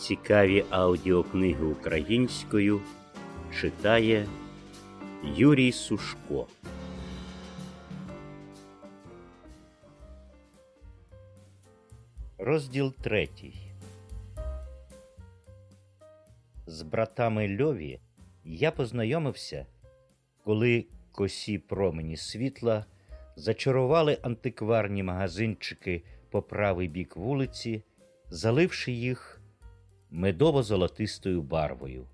Цікаві аудіокниги українською читає Юрій Сушко. Розділ третій. З братами Льові я познайомився, коли косі промені світла зачарували антикварні магазинчики по правий бік вулиці, заливши їх медово-золотистою барвою,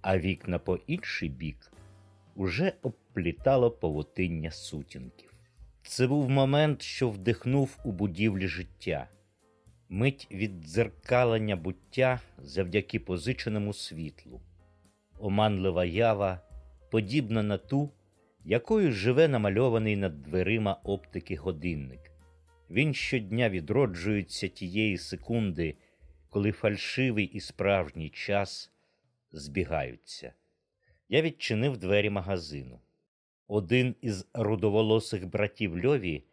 а вікна по інший бік уже обплітало павутиння сутінків. Це був момент, що вдихнув у будівлі життя, мить віддзеркалення буття завдяки позиченому світлу, оманлива ява, подібна на ту, якою живе намальований над дверима оптики годинник. Він щодня відроджується тієї секунди, коли фальшивий і справжній час збігаються. Я відчинив двері магазину. Один із рудоволосих братів Льові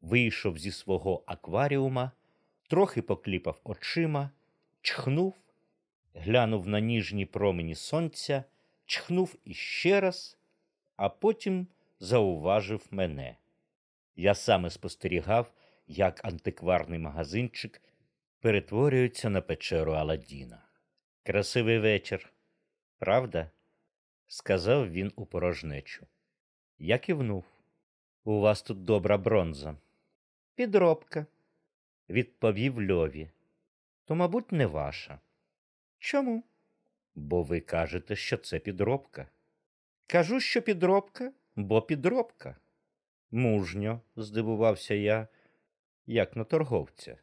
вийшов зі свого акваріума, трохи покліпав очима, чхнув, глянув на ніжні промені сонця, чхнув іще раз, а потім зауважив мене. Я саме спостерігав, як антикварний магазинчик перетворюється на печеру Аладдіна. Красивий вечір, правда? сказав він у порожнечу. Я кивнув. У вас тут добра бронза. Підробка, відповів Льові. То, мабуть, не ваша. Чому? Бо ви кажете, що це підробка. Кажу, що підробка, бо підробка. Мужньо, здивувався я, як на торговця.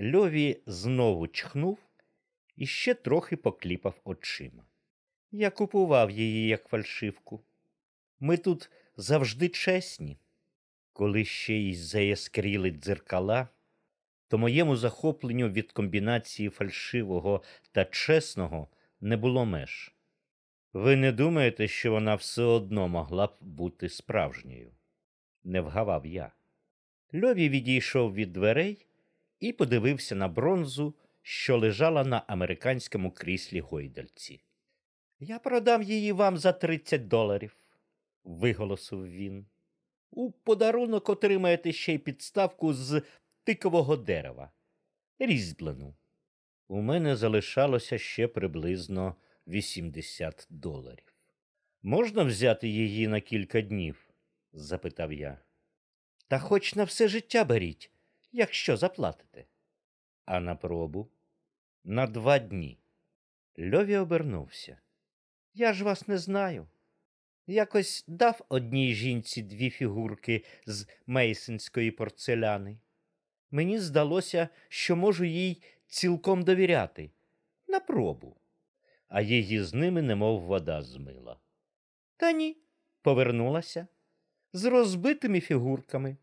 Льові знову чхнув і ще трохи покліпав очима. Я купував її як фальшивку. Ми тут завжди чесні. Коли ще й заяскріли дзеркала, то моєму захопленню від комбінації фальшивого та чесного не було меж. Ви не думаєте, що вона все одно могла б бути справжньою? Не вгавав я. Льові відійшов від дверей і подивився на бронзу, що лежала на американському кріслі гойдальці. Я продам її вам за 30 доларів, виголосив він. У подарунок отримаєте ще й підставку з тикового дерева, різьблену. У мене залишалося ще приблизно 80 доларів. Можна взяти її на кілька днів? запитав я. Та хоч на все життя беріть, якщо заплатите. А на пробу на два дні. Льові обернувся. Я ж вас не знаю. Якось дав одній жінці дві фігурки з мейсинської порцеляни. Мені здалося, що можу їй цілком довіряти на пробу, а її з ними немов вода змила. Та ні, повернулася з розбитими фігурками.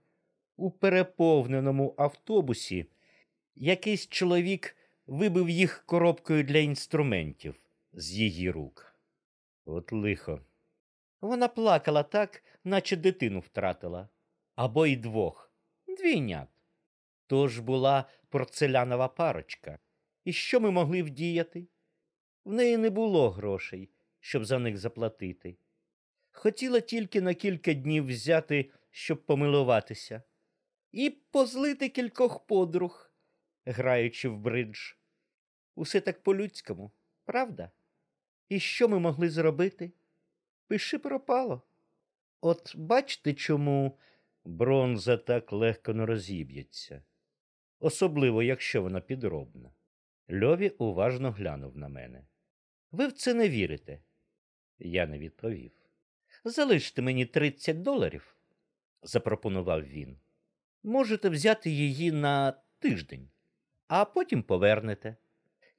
У переповненому автобусі якийсь чоловік вибив їх коробкою для інструментів з її рук. От лихо. Вона плакала так, наче дитину втратила, або й двох, двійнят. Тож була порцелянова парочка. І що ми могли вдіяти? В неї не було грошей, щоб за них заплатити. Хотіла тільки на кілька днів взяти, щоб помилуватися, і позлити кількох подруг, граючи в бридж. Усе так по-людському, правда? І що ми могли зробити? Пиши пропало. От бачите, чому бронза так легко не розіб'ється, особливо, якщо вона підробна. Льові уважно глянув на мене. Ви в це не вірите? Я не відповів. Залиште мені 30 доларів, запропонував він. Можете взяти її на тиждень, а потім повернете.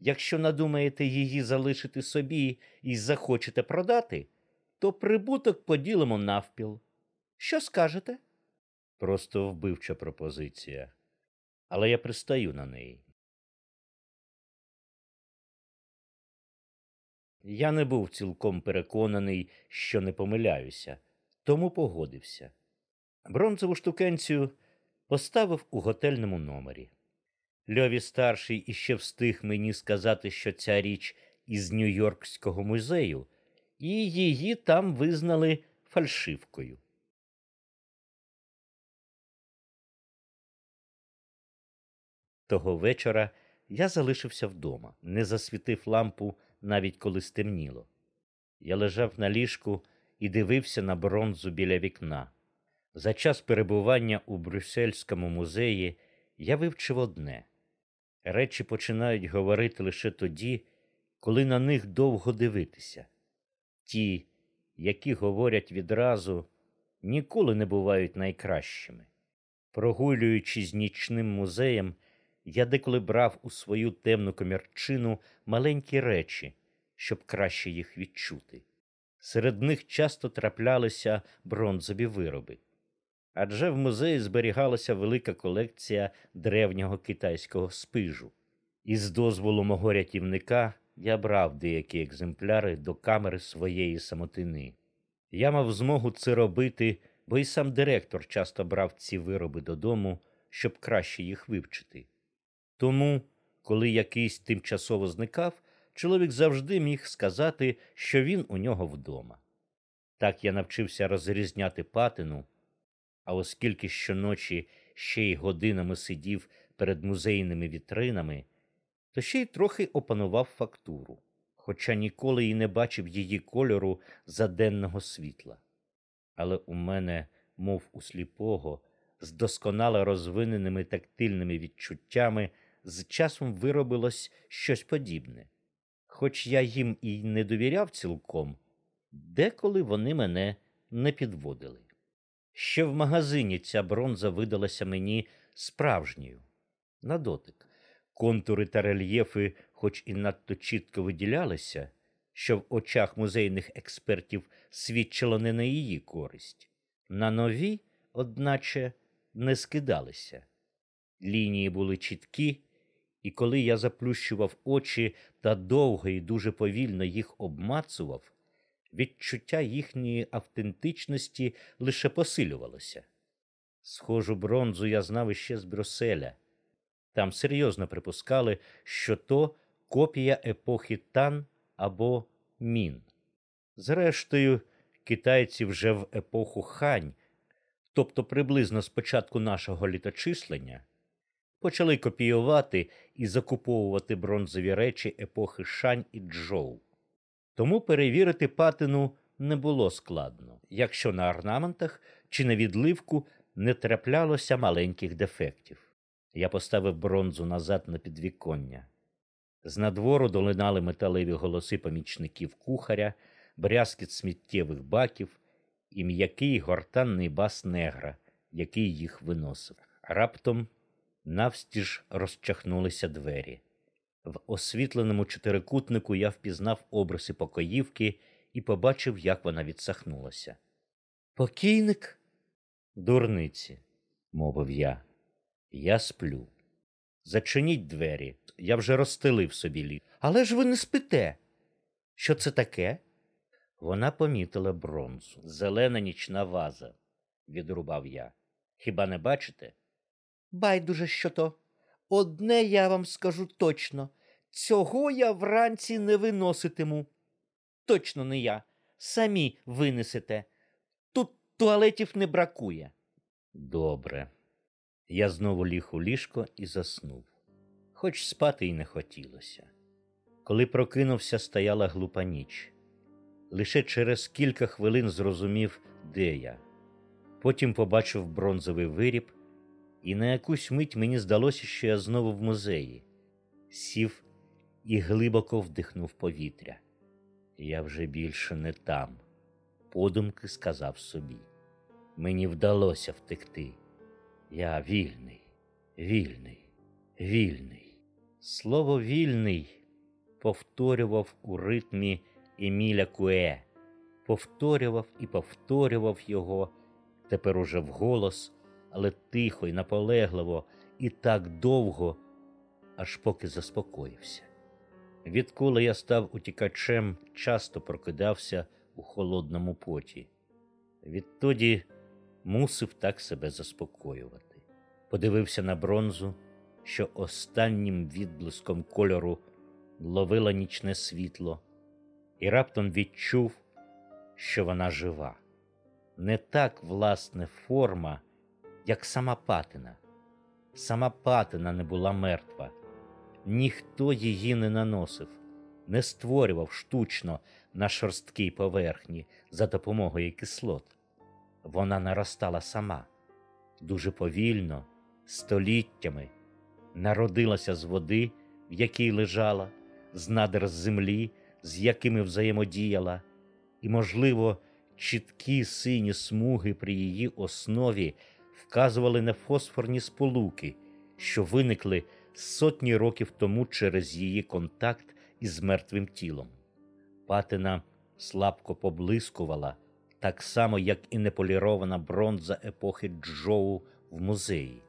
Якщо надумаєте її залишити собі і захочете продати, то прибуток поділимо навпіл. Що скажете? Просто вбивча пропозиція, але я пристаю на неї. Я не був цілком переконаний, що не помиляюся, тому погодився. Бронзову штукенцію поставив у готельному номері. Льові старший іще встиг мені сказати, що ця річ із Нью-Йоркського музею, і її там визнали фальшивкою. Того вечора я залишився вдома, не засвітив лампу, навіть коли стемніло. Я лежав на ліжку і дивився на бронзу біля вікна. За час перебування у Брюссельському музеї я вивчив одне речі починають говорити лише тоді, коли на них довго дивитися. Ті, які говорять відразу, ніколи не бувають найкращими. Прогулюючись нічним музеєм, я деколи брав у свою темну комірчину маленькі речі, щоб краще їх відчути. Серед них часто траплялися бронзові вироби. Адже в музеї зберігалася велика колекція древнього китайського спижу. Із дозволу мого рятівника я брав деякі екземпляри до камери своєї самотини. Я мав змогу це робити, бо й сам директор часто брав ці вироби додому, щоб краще їх вивчити. Тому, коли якийсь тимчасово зникав, чоловік завжди міг сказати, що він у нього вдома. Так я навчився розрізняти патину, а оскільки щоночі ще й годинами сидів перед музейними вітринами, то ще й трохи опанував фактуру, хоча ніколи й не бачив її кольору за денного світла. Але у мене, мов у сліпого, з досконало розвиненими тактильними відчуттями, з часом виробилось щось подібне. Хоч я їм і не довіряв цілком, деколи вони мене не підводили. Ще в магазині ця бронза видалася мені справжньою на дотик. Контури та рельєфи, хоч і надто чітко виділялися, що в очах музейних експертів свідчило не на її користь, на нові, одначе, не скидалися. Лінії були чіткі, і коли я заплющував очі та довго і дуже повільно їх обмацував, відчуття їхньої автентичності лише посилювалося. Схожу бронзу я знав іще з Брюсселя. Там серйозно припускали, що то копія епохи Тан або Мін. Зрештою, китайці вже в епоху хань, тобто приблизно з початку нашого літочислення, почали копіювати і закуповувати бронзові речі епохи Шань і Джоу. Тому перевірити патину не було складно, якщо на орнаментах чи на відливку не траплялося маленьких дефектів. Я поставив бронзу назад на підвіконня. З надвору долинали металеві голоси помічників кухаря, брязкіт сміттєвих баків і м'який гортанний бас негра, який їх виносив. Раптом навстіж розчахнулися двері. В освітленому чотирикутнику я впізнав обриси покоївки і побачив, як вона відсахнулася. Покійник? Дурниці, мовив я. Я сплю. Зачиніть двері, я вже розстелив собі літ. Але ж ви не спите. Що це таке? Вона помітила бронзу. Зелена нічна ваза, відрубав я. Хіба не бачите? Байдуже що то. Одне я вам скажу точно цього я вранці не виноситиму. Точно не я. Самі винесете. Тут туалетів не бракує. Добре. Я знову ліг у ліжко і заснув, хоч спати й не хотілося. Коли прокинувся, стояла глупа ніч. Лише через кілька хвилин зрозумів, де я. Потім побачив бронзовий виріб, і на якусь мить мені здалося, що я знову в музеї, сів і глибоко вдихнув повітря. Я вже більше не там, подумки сказав собі. Мені вдалося втекти. Я вільний, вільний, вільний. Слово вільний повторював у ритмі Еміля Куе, повторював і повторював його тепер уже вголос, але тихо і наполегливо, і так довго, аж поки заспокоївся. Відколи я став утікачем, часто прокидався у холодному поті. Відтоді мусив так себе заспокоювати. Подивився на бронзу, що останнім відблиском кольору ловила нічне світло, і раптом відчув, що вона жива. Не так власне форма, як сама патина. Сама патина не була мертва, ніхто її не наносив, не створював штучно на шорсткій поверхні за допомогою кислот. Вона наростала сама, дуже повільно, століттями, народилася з води, в якій лежала, з надр землі, з якими взаємодіяла, і, можливо, чіткі сині смуги при її основі вказували на фосфорні сполуки, що виникли сотні років тому через її контакт із мертвим тілом. Патина слабко поблискувала, так само, як і неполірована бронза епохи Джоу в музеї.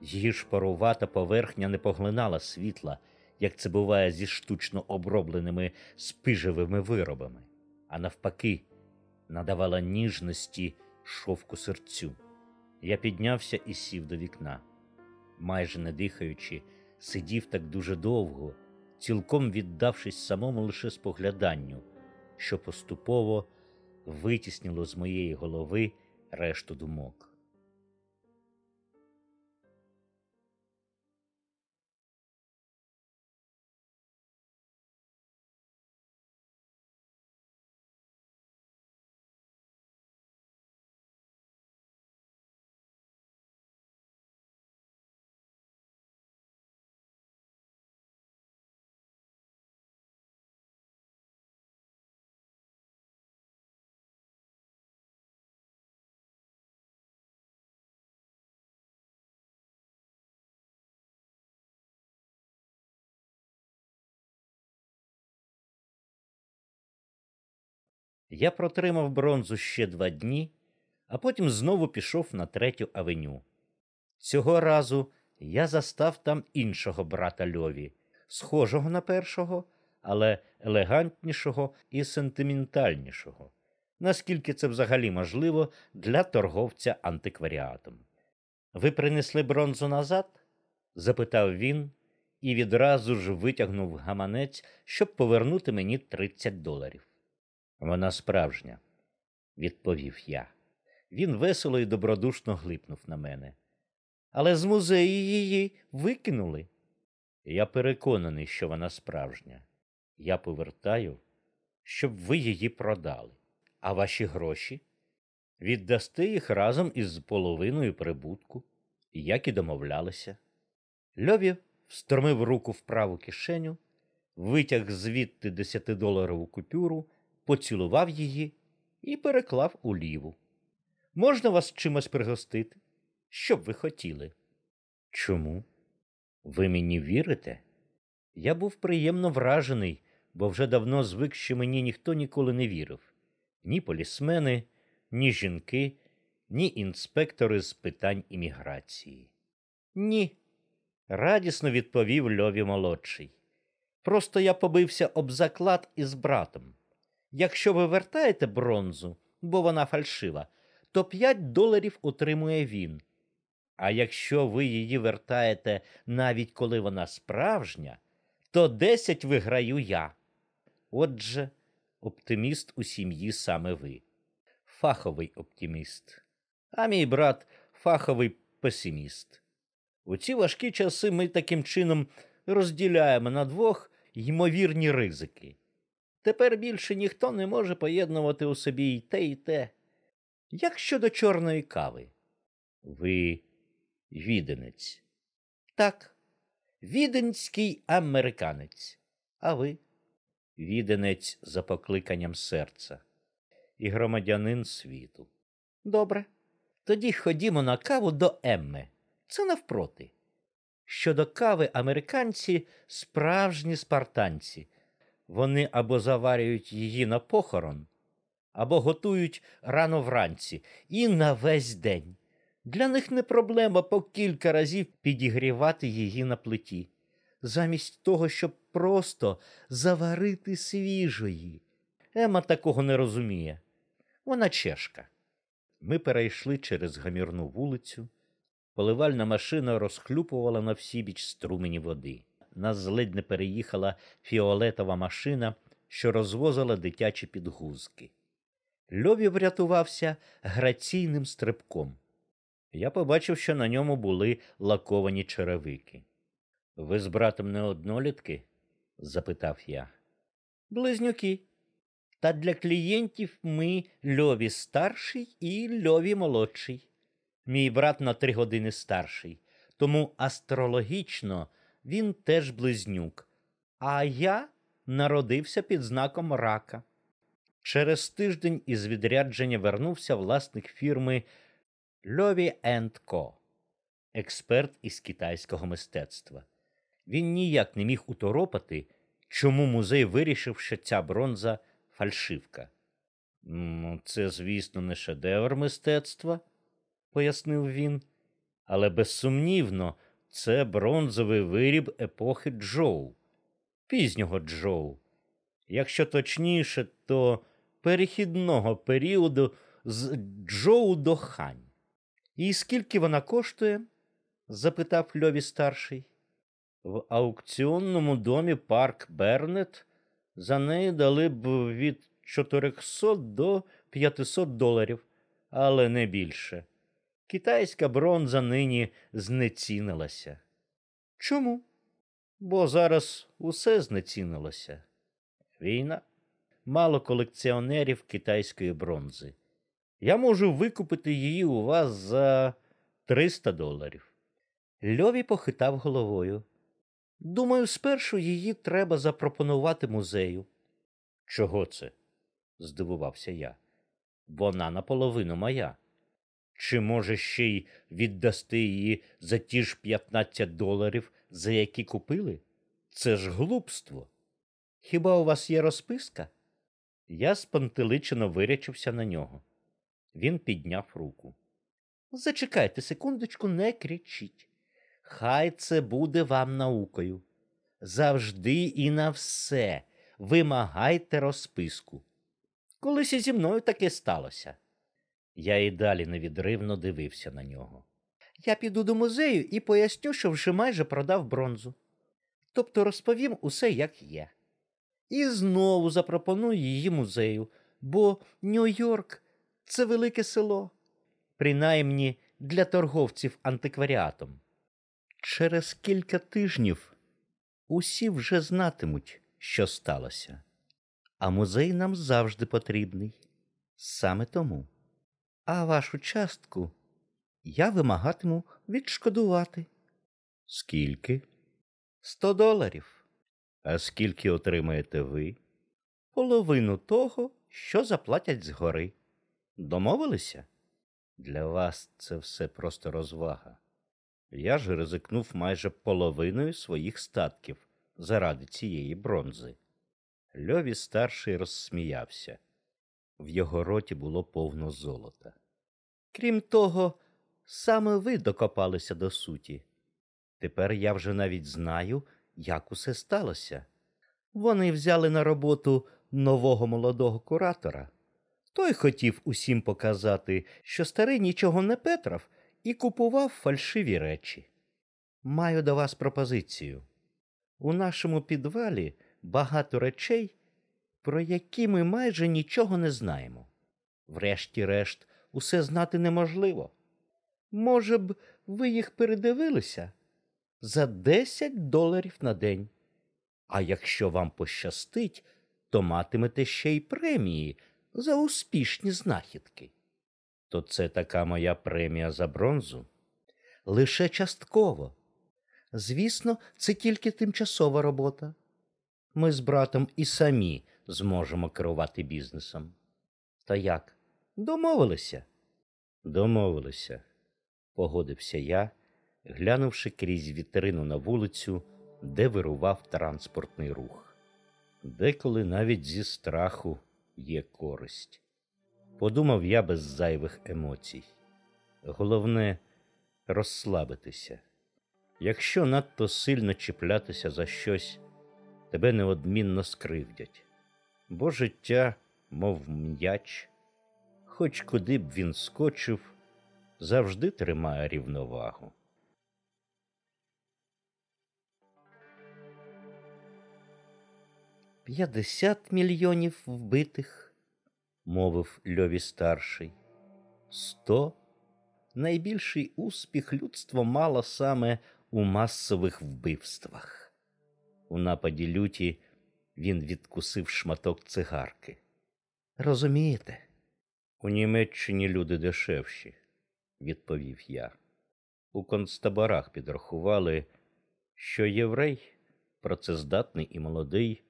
Її шпарувата поверхня не поглинала світла, як це буває зі штучно обробленими спижевими виробами, а навпаки, надавала ніжності шовку серцю. Я піднявся і сів до вікна. Майже не дихаючи, сидів так дуже довго, цілком віддавшись самому лише спогляданню, що поступово витіснило з моєї голови решту думок. Я протримав бронзу ще два дні, а потім знову пішов на третю авеню. Цього разу я застав там іншого брата Льові, схожого на першого, але елегантнішого і сентиментальнішого, наскільки це взагалі можливо для торговця антикваріатом. Ви принесли бронзу назад? запитав він і відразу ж витягнув гаманець, щоб повернути мені 30 доларів. Вона справжня, відповів я. Він весело і добродушно глипнув на мене. Але з музею її викинули. Я переконаний, що вона справжня. Я повертаю, щоб ви її продали. А ваші гроші віддасте їх разом із половиною прибутку, як і домовлялися. Льові встромив руку в праву кишеню, витяг звідти десятидоларову купюру поцілував її і переклав у ліву. Можна вас чимось пригостити? Що б ви хотіли? Чому? Ви мені вірите? Я був приємно вражений, бо вже давно звик, що мені ніхто ніколи не вірив ні полісмени, ні жінки, ні інспектори з питань імміграції. Ні, радісно відповів Льові молодший. Просто я побився об заклад із братом. Якщо ви вертаєте бронзу, бо вона фальшива, то 5 доларів отримує він. А якщо ви її вертаєте навіть коли вона справжня, то 10 виграю я. Отже, оптиміст у сім'ї саме ви, фаховий оптиміст, а мій брат фаховий песиміст. У ці важкі часи ми таким чином розділяємо на двох ймовірні ризики. Тепер більше ніхто не може поєднувати у собі і те, і те. Як щодо чорної кави? Ви віденець. Так, віденський американець. А ви? Віденець за покликанням серця і громадянин світу. Добре. Тоді ходімо на каву до Емми. Це навпроти. Щодо кави американці справжні спартанці. Вони або заварюють її на похорон, або готують рано вранці і на весь день. Для них не проблема по кілька разів підігрівати її на плиті, замість того, щоб просто заварити свіжої. Ема такого не розуміє. Вона чешка. Ми перейшли через гамірну вулицю, Поливальна машина розхлюпувала на всібіч струмені води. Нас ледь не переїхала фіолетова машина, що розвозила дитячі підгузки. Льові врятувався граційним стрибком. Я побачив, що на ньому були лаковані черевики. Ви з братом не однолітки? запитав я. Близнюки. Та для клієнтів ми льові старший і льові молодший. Мій брат на три години старший, тому астрологічно він теж близнюк, а я народився під знаком рака. Через тиждень із відрядження вернувся власник фірми Льові енд Ко, експерт із китайського мистецтва. Він ніяк не міг уторопати, чому музей вирішив, що ця бронза фальшивка. Ну, це, звісно, не шедевр мистецтва, пояснив він, але безсумнівно, це бронзовий виріб епохи Джоу, пізнього Джоу. Якщо точніше, то перехідного періоду з Джоу до Хань. І скільки вона коштує? запитав Льові старший. В аукціонному домі Парк Бернет за неї дали б від 400 до 500 доларів, але не більше. Китайська бронза нині знецінилася. Чому? Бо зараз усе знецінилося. Війна. Мало колекціонерів китайської бронзи. Я можу викупити її у вас за 300 доларів. Льові похитав головою. Думаю, спершу її треба запропонувати музею. Чого це? здивувався я. Вона наполовину моя. Чи, може, ще й віддасти її за ті ж 15 доларів, за які купили? Це ж глупство. Хіба у вас є розписка? Я спантеличено вирячився на нього. Він підняв руку. Зачекайте секундочку, не кричіть. Хай це буде вам наукою. Завжди і на все вимагайте розписку. Колись і зі мною таке сталося. Я і далі невідривно дивився на нього. Я піду до музею і поясню, що вже майже продав бронзу. Тобто розповім усе, як є. І знову запропоную її музею, бо Нью-Йорк це велике село, принаймні для торговців антикваріатом. Через кілька тижнів усі вже знатимуть, що сталося, а музей нам завжди потрібний. Саме тому. А вашу частку я вимагатиму відшкодувати. Скільки? Сто доларів. А скільки отримаєте ви? Половину того, що заплатять згори. Домовилися? Для вас це все просто розвага. Я ж ризикнув майже половиною своїх статків заради цієї бронзи. Льові старший розсміявся. В його роті було повно золота. Крім того, саме ви докопалися до суті. Тепер я вже навіть знаю, як усе сталося. Вони взяли на роботу нового молодого куратора. Той хотів усім показати, що старий нічого не петрав і купував фальшиві речі. Маю до вас пропозицію. У нашому підвалі багато речей, про які ми майже нічого не знаємо. Врешті-решт, усе знати неможливо. Може б, ви їх передивилися за 10 доларів на день. А якщо вам пощастить, то матимете ще й премії за успішні знахідки. То це така моя премія за бронзу? Лише частково. Звісно, це тільки тимчасова робота. Ми з братом і самі зможемо керувати бізнесом. Та як? Домовилися? Домовилися, погодився я, глянувши крізь вітрину на вулицю, де вирував транспортний рух. Деколи навіть зі страху є користь. Подумав я без зайвих емоцій. Головне розслабитися. Якщо надто сильно чіплятися за щось, тебе неодмінно скривдять, бо життя, мов м'яч, хоч куди б він скочив, завжди тримає рівновагу. П'ятдесят мільйонів вбитих, мовив Льові старший. Сто найбільший успіх людство мало саме у масових вбивствах. У нападі люті він відкусив шматок цигарки. Розумієте? У Німеччині люди дешевші, відповів я. У концтаборах підрахували, що єврей, працездатний і молодий,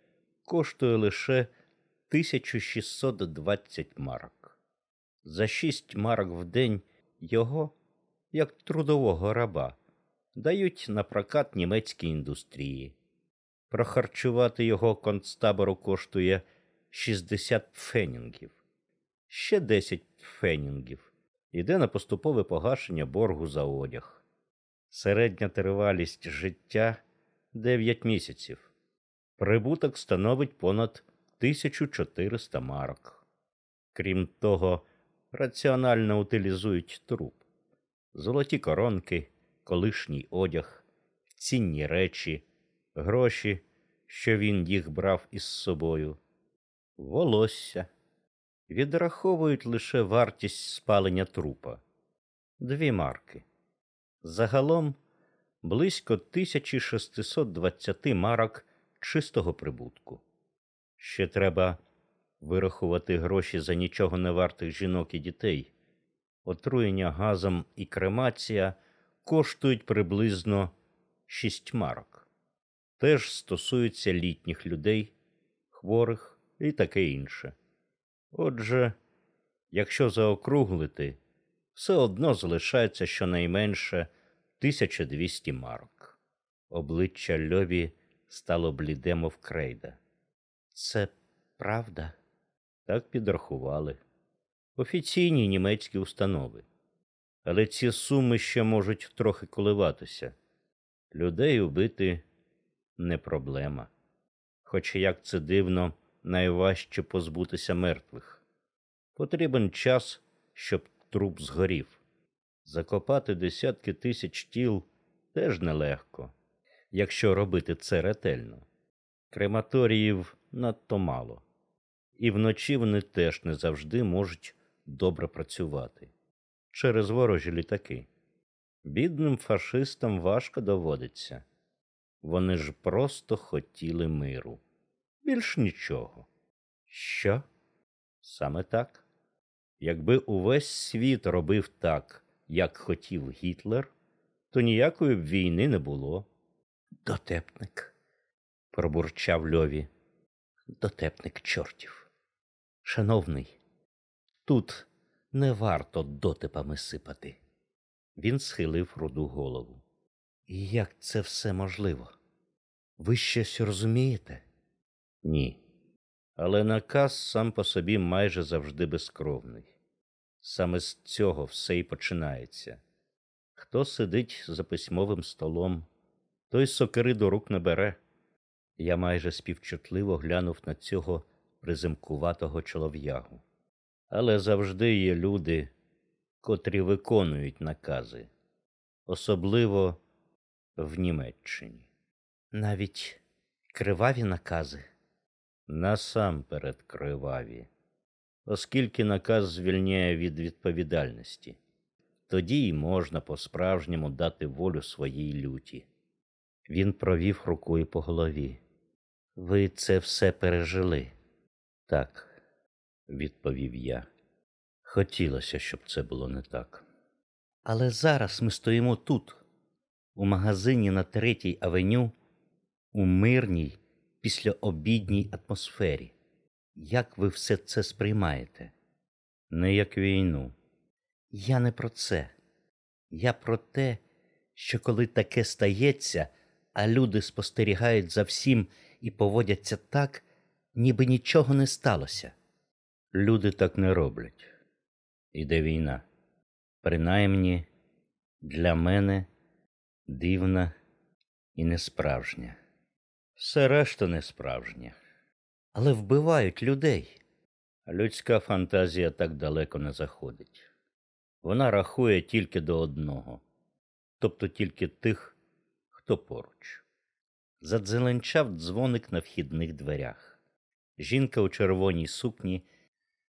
коштує лише 1620 марок. За шість марок в день його, як трудового раба, дають на прокат німецькій індустрії. Прохарчувати його концтабору коштує 60 пфенінгів. Ще 10 пфенінгів іде на поступове погашення боргу за одяг. Середня тривалість життя 9 місяців. Прибуток становить понад 1400 марок. Крім того, раціонально утилізують труп, золоті коронки, колишній одяг, цінні речі, гроші, що він їх брав із собою, волосся. Відраховують лише вартість спалення трупа дві марки. Загалом близько 1620 марок чистого прибутку. Ще треба вирахувати гроші за нічого не вартих жінок і дітей. Отруєння газом і кремація коштують приблизно 6 марок. Теж стосуються літніх людей, хворих і таке інше. Отже, якщо заокруглити, все одно залишається щонайменше 1200 марок. Обличчя Льові стало бліде, мов крейда. Це правда? Так підрахували. Офіційні німецькі установи. Але ці суми ще можуть трохи коливатися. Людей убити не проблема. Хоча, як це дивно, найважче позбутися мертвих. Потрібен час, щоб труп згорів. Закопати десятки тисяч тіл теж нелегко, якщо робити це ретельно. Крематоріїв надто мало, і вночі вони теж не завжди можуть добре працювати через ворожі літаки. Бідним фашистам важко доводиться. Вони ж просто хотіли миру. Більш нічого. Що? Саме так. Якби увесь світ робив так, як хотів Гітлер, то ніякої б війни не було. Дотепник, пробурчав Льові. Дотепник чортів. Шановний, тут не варто дотипами сипати. Він схилив руду голову. Як це все можливо? Ви щось розумієте? Ні. Але наказ сам по собі майже завжди безкровний. Саме з цього все і починається. Хто сидить за письмовим столом, той сокири до рук не бере. Я майже співчутливо глянув на цього приземкуватого чолов'ягу. Але завжди є люди, котрі виконують накази, особливо в Німеччині. Навіть криваві накази. Насамперед криваві, оскільки наказ звільняє від відповідальності, тоді й можна по-справжньому дати волю своїй люті. Він провів рукою по голові. Ви це все пережили? Так, відповів я. Хотілося, щоб це було не так. Але зараз ми стоїмо тут, у магазині на третій авеню, у мирній післяобідній атмосфері. Як ви все це сприймаєте? Не як війну. Я не про це. Я про те, що коли таке стається, а люди спостерігають за всім і поводяться так, ніби нічого не сталося. Люди так не роблять. Іде війна. Принаймні для мене дивна і несправжня. Все решта не справжнє. Але вбивають людей. Людська фантазія так далеко не заходить. Вона рахує тільки до одного, тобто тільки тих, хто поруч. Задзеленчав дзвоник на вхідних дверях. Жінка у червоній сукні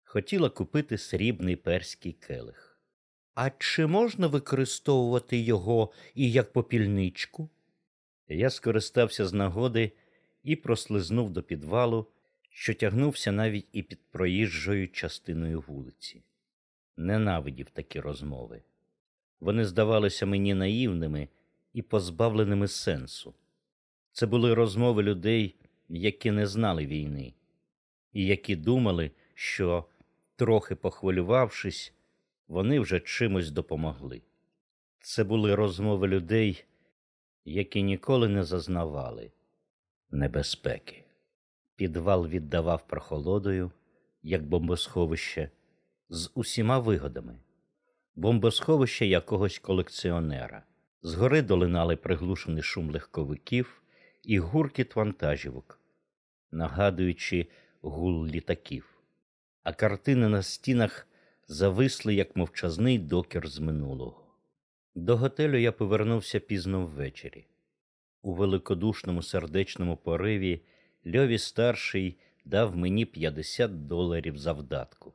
хотіла купити срібний перський келих. А чи можна використовувати його і як попільничку? Я скористався з нагоди і прослизнув до підвалу, що тягнувся навіть і під проїжджою частиною вулиці. Ненавидів такі розмови. Вони здавалися мені наївними і позбавленими сенсу. Це були розмови людей, які не знали війни, і які думали, що, трохи похвилювавшись, вони вже чимось допомогли. Це були розмови людей, які ніколи не зазнавали небезпеки. Підвал віддавав прохолодою, як бомбосховище, з усіма вигодами, бомбосховище якогось колекціонера. Згори долинали приглушений шум легковиків і гуркіт вантажівок, нагадуючи гул літаків, а картини на стінах зависли, як мовчазний докір з минулого. До готелю я повернувся пізно ввечері. У великодушному сердечному пориві Льові старший дав мені 50 доларів завдатку.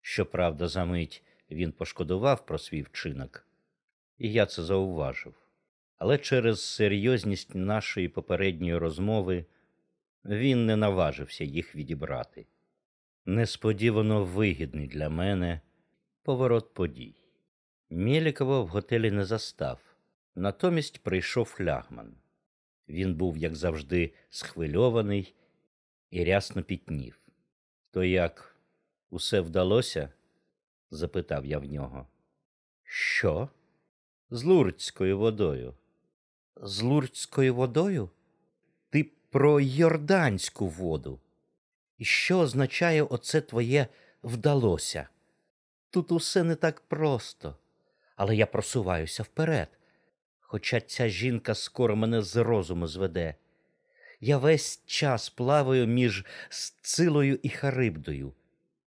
Щоправда, за мить він пошкодував про свій вчинок, і я це зауважив. Але через серйозність нашої попередньої розмови він не наважився їх відібрати. Несподівано вигідний для мене поворот подій. Мєлікова в готелі не застав, натомість прийшов флягман. Він був, як завжди, схвильований і рясно пітнів. То як усе вдалося? запитав я в нього. Що? З лурцькою водою. З лурцькою водою? Ти про йорданську воду. І що означає оце твоє вдалося? Тут усе не так просто, але я просуваюся вперед. Хоча ця жінка скоро мене з розуму зведе. Я весь час плаваю між Сцилою і Харибдою.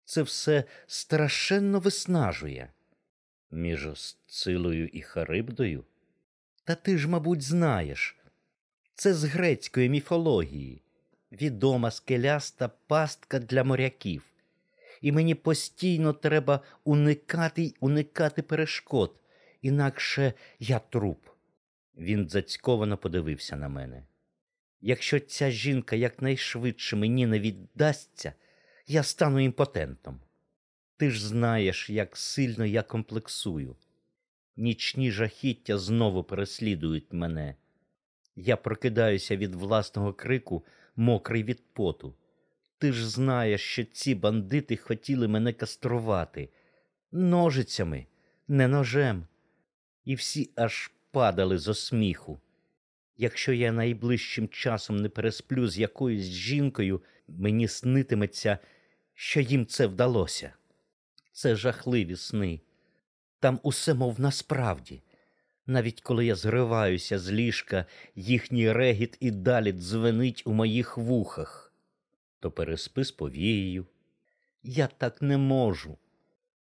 Це все страшенно виснажує. Між Сцилою і Харибдою? Та ти ж, мабуть, знаєш. Це з грецької міфології, відома скеляста пастка для моряків. І мені постійно треба уникати й уникати перешкод, інакше я труп. Він зацьковано подивився на мене. Якщо ця жінка якнайшвидше мені не віддасться, я стану імпотентом. Ти ж знаєш, як сильно я комплексую. Нічні жахіття знову переслідують мене. Я прокидаюся від власного крику, мокрий від поту. Ти ж знаєш, що ці бандити хотіли мене каструвати ножицями, не ножем. І всі аж падали зо сміху. Якщо я найближчим часом не пересплю з якоюсь жінкою, мені снитиметься, що їм це вдалося. Це жахливі сни. Там усе мов насправді. Навіть коли я зриваюся з ліжка, їхній регіт і далі дзвенить у моїх вухах, то переспи з повією. Я так не можу.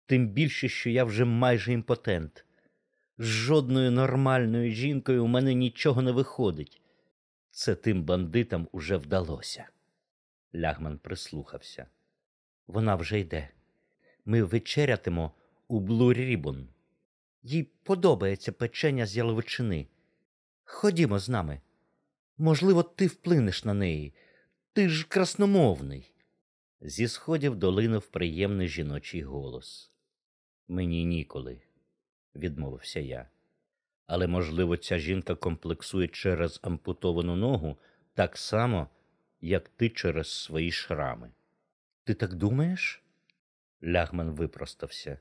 Тим більше, що я вже майже імпотент. З жодною нормальною жінкою у мене нічого не виходить. Це тим бандитам уже вдалося. Лягман прислухався. Вона вже йде. Ми вечерятимо у Блу Рібон. Їй подобається печення з яловичини. Ходімо з нами. Можливо, ти вплинеш на неї. Ти ж красномовний. Зі сходів долинув приємний жіночий голос. Мені ніколи, відмовився я. Але, можливо, ця жінка комплексує через ампутовану ногу так само, як ти через свої шрами. Ти так думаєш? Лягман випростався.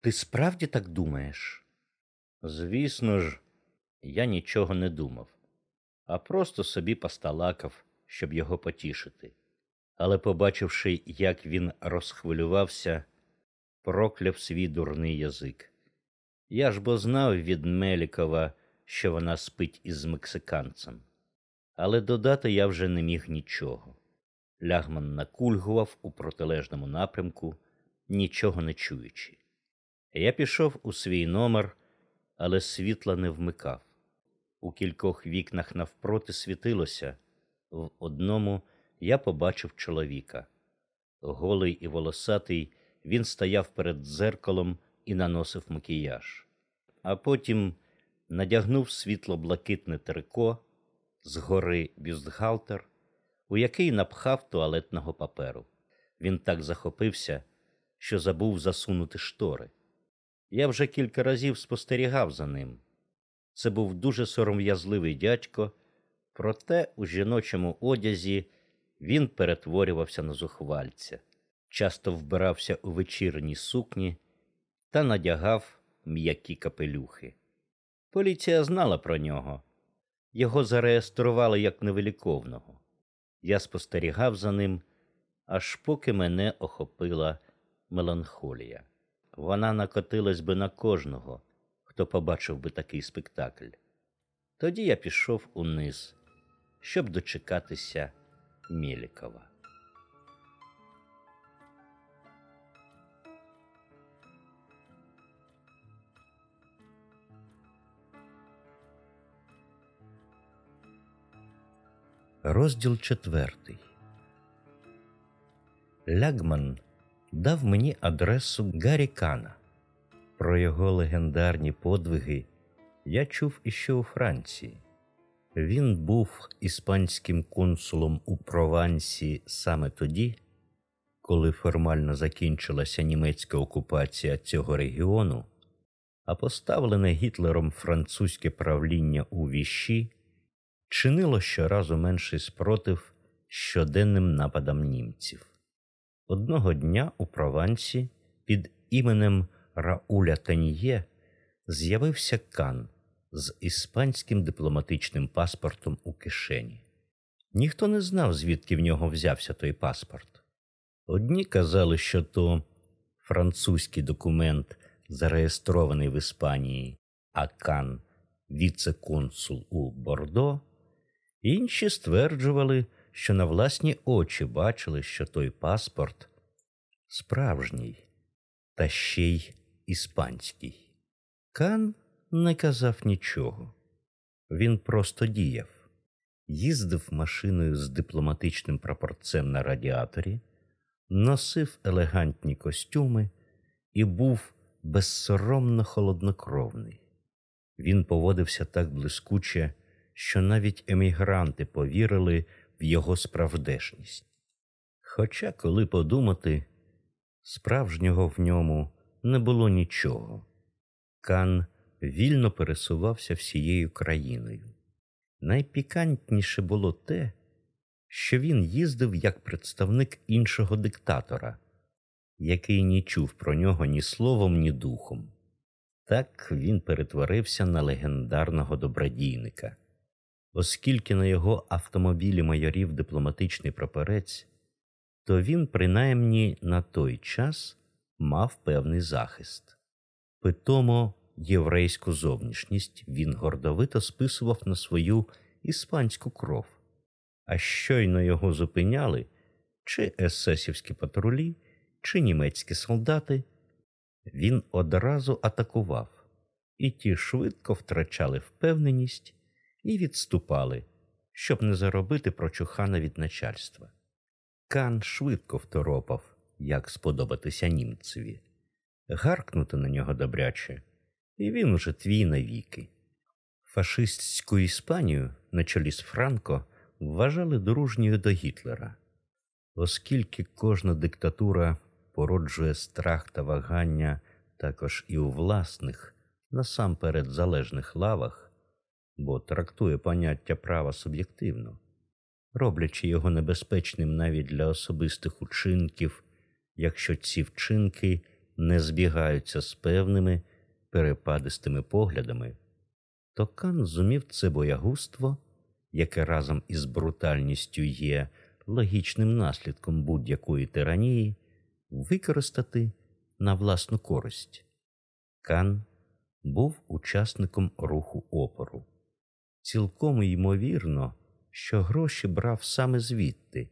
Ти справді так думаєш? Звісно ж, я нічого не думав, а просто собі посталакав, щоб його потішити. Але, побачивши, як він розхвилювався, прокляв свій дурний язик. Я ж бо знав від Мелікова, що вона спить із мексиканцем, але додати я вже не міг нічого. Лягман накульгував у протилежному напрямку, нічого не чуючи. Я пішов у свій номер, але світла не вмикав. У кількох вікнах навпроти світилося. В одному я побачив чоловіка. Голий і волосатий, він стояв перед дзеркалом і наносив макіяж. А потім надягнув світло-блакитне трико, згори бюстгальтер, у який напхав туалетного паперу. Він так захопився, що забув засунути штори. Я вже кілька разів спостерігав за ним. Це був дуже сором'язливий дядько, проте у жіночому одязі він перетворювався на зухвальця, часто вбирався у вечірні сукні та надягав м'які капелюхи. Поліція знала про нього. Його зареєстрували як невеликовного. Я спостерігав за ним, аж поки мене охопила меланхолія. Вона накотилась би на кожного, хто побачив би такий спектакль. Тоді я пішов униз, щоб дочекатися Мєлікова. Розділ четвертий. Лягман дав мені адресу Гаррі Кана. Про його легендарні подвиги я чув іще у Франції. Він був іспанським консулом у Провансі саме тоді, коли формально закінчилася німецька окупація цього регіону, а поставлене Гітлером французьке правління у віщі чинило щоразу менший спротив щоденним нападам німців. Одного дня у Провансі під іменем Рауля Таньє з'явився Кан з іспанським дипломатичним паспортом у кишені. Ніхто не знав, звідки в нього взявся той паспорт. Одні казали, що то французький документ, зареєстрований в Іспанії, а Кан віце-консул у Бордо, інші стверджували, що на власні очі бачили, що той паспорт справжній та ще й іспанський. Кан не казав нічого. Він просто діяв, їздив машиною з дипломатичним прапорцем на радіаторі, носив елегантні костюми і був безсоромно холоднокровний. Він поводився так блискуче, що навіть емігранти повірили в його справдешність. Хоча, коли подумати, справжнього в ньому не було нічого. Кан вільно пересувався всією країною. Найпікантніше було те, що він їздив як представник іншого диктатора, який не чув про нього ні словом, ні духом. Так він перетворився на легендарного добродійника, оскільки на його автомобілі майорів дипломатичний прапорець, то він, принаймні на той час, мав певний захист. Питомо єврейську зовнішність він гордовито списував на свою іспанську кров, а щойно його зупиняли чи есесівські патрулі, чи німецькі солдати, він одразу атакував, і ті швидко втрачали впевненість і відступали, щоб не заробити прочухана від начальства. Кан швидко второпав, як сподобатися німцеві, гаркнути на нього добряче, і він уже твій навіки. Фашистську Іспанію на чолі з Франко вважали дружньою до Гітлера, оскільки кожна диктатура породжує страх та вагання також і у власних, насамперед залежних лавах, бо трактує поняття права суб'єктивно, роблячи його небезпечним навіть для особистих учинків, якщо ці вчинки не збігаються з певними перепадистими поглядами, то Кан зумів це боягузтво, яке разом із брутальністю є логічним наслідком будь-якої тиранії, використати на власну користь. Кан був учасником руху опору. Цілком ймовірно, що гроші брав саме звідти,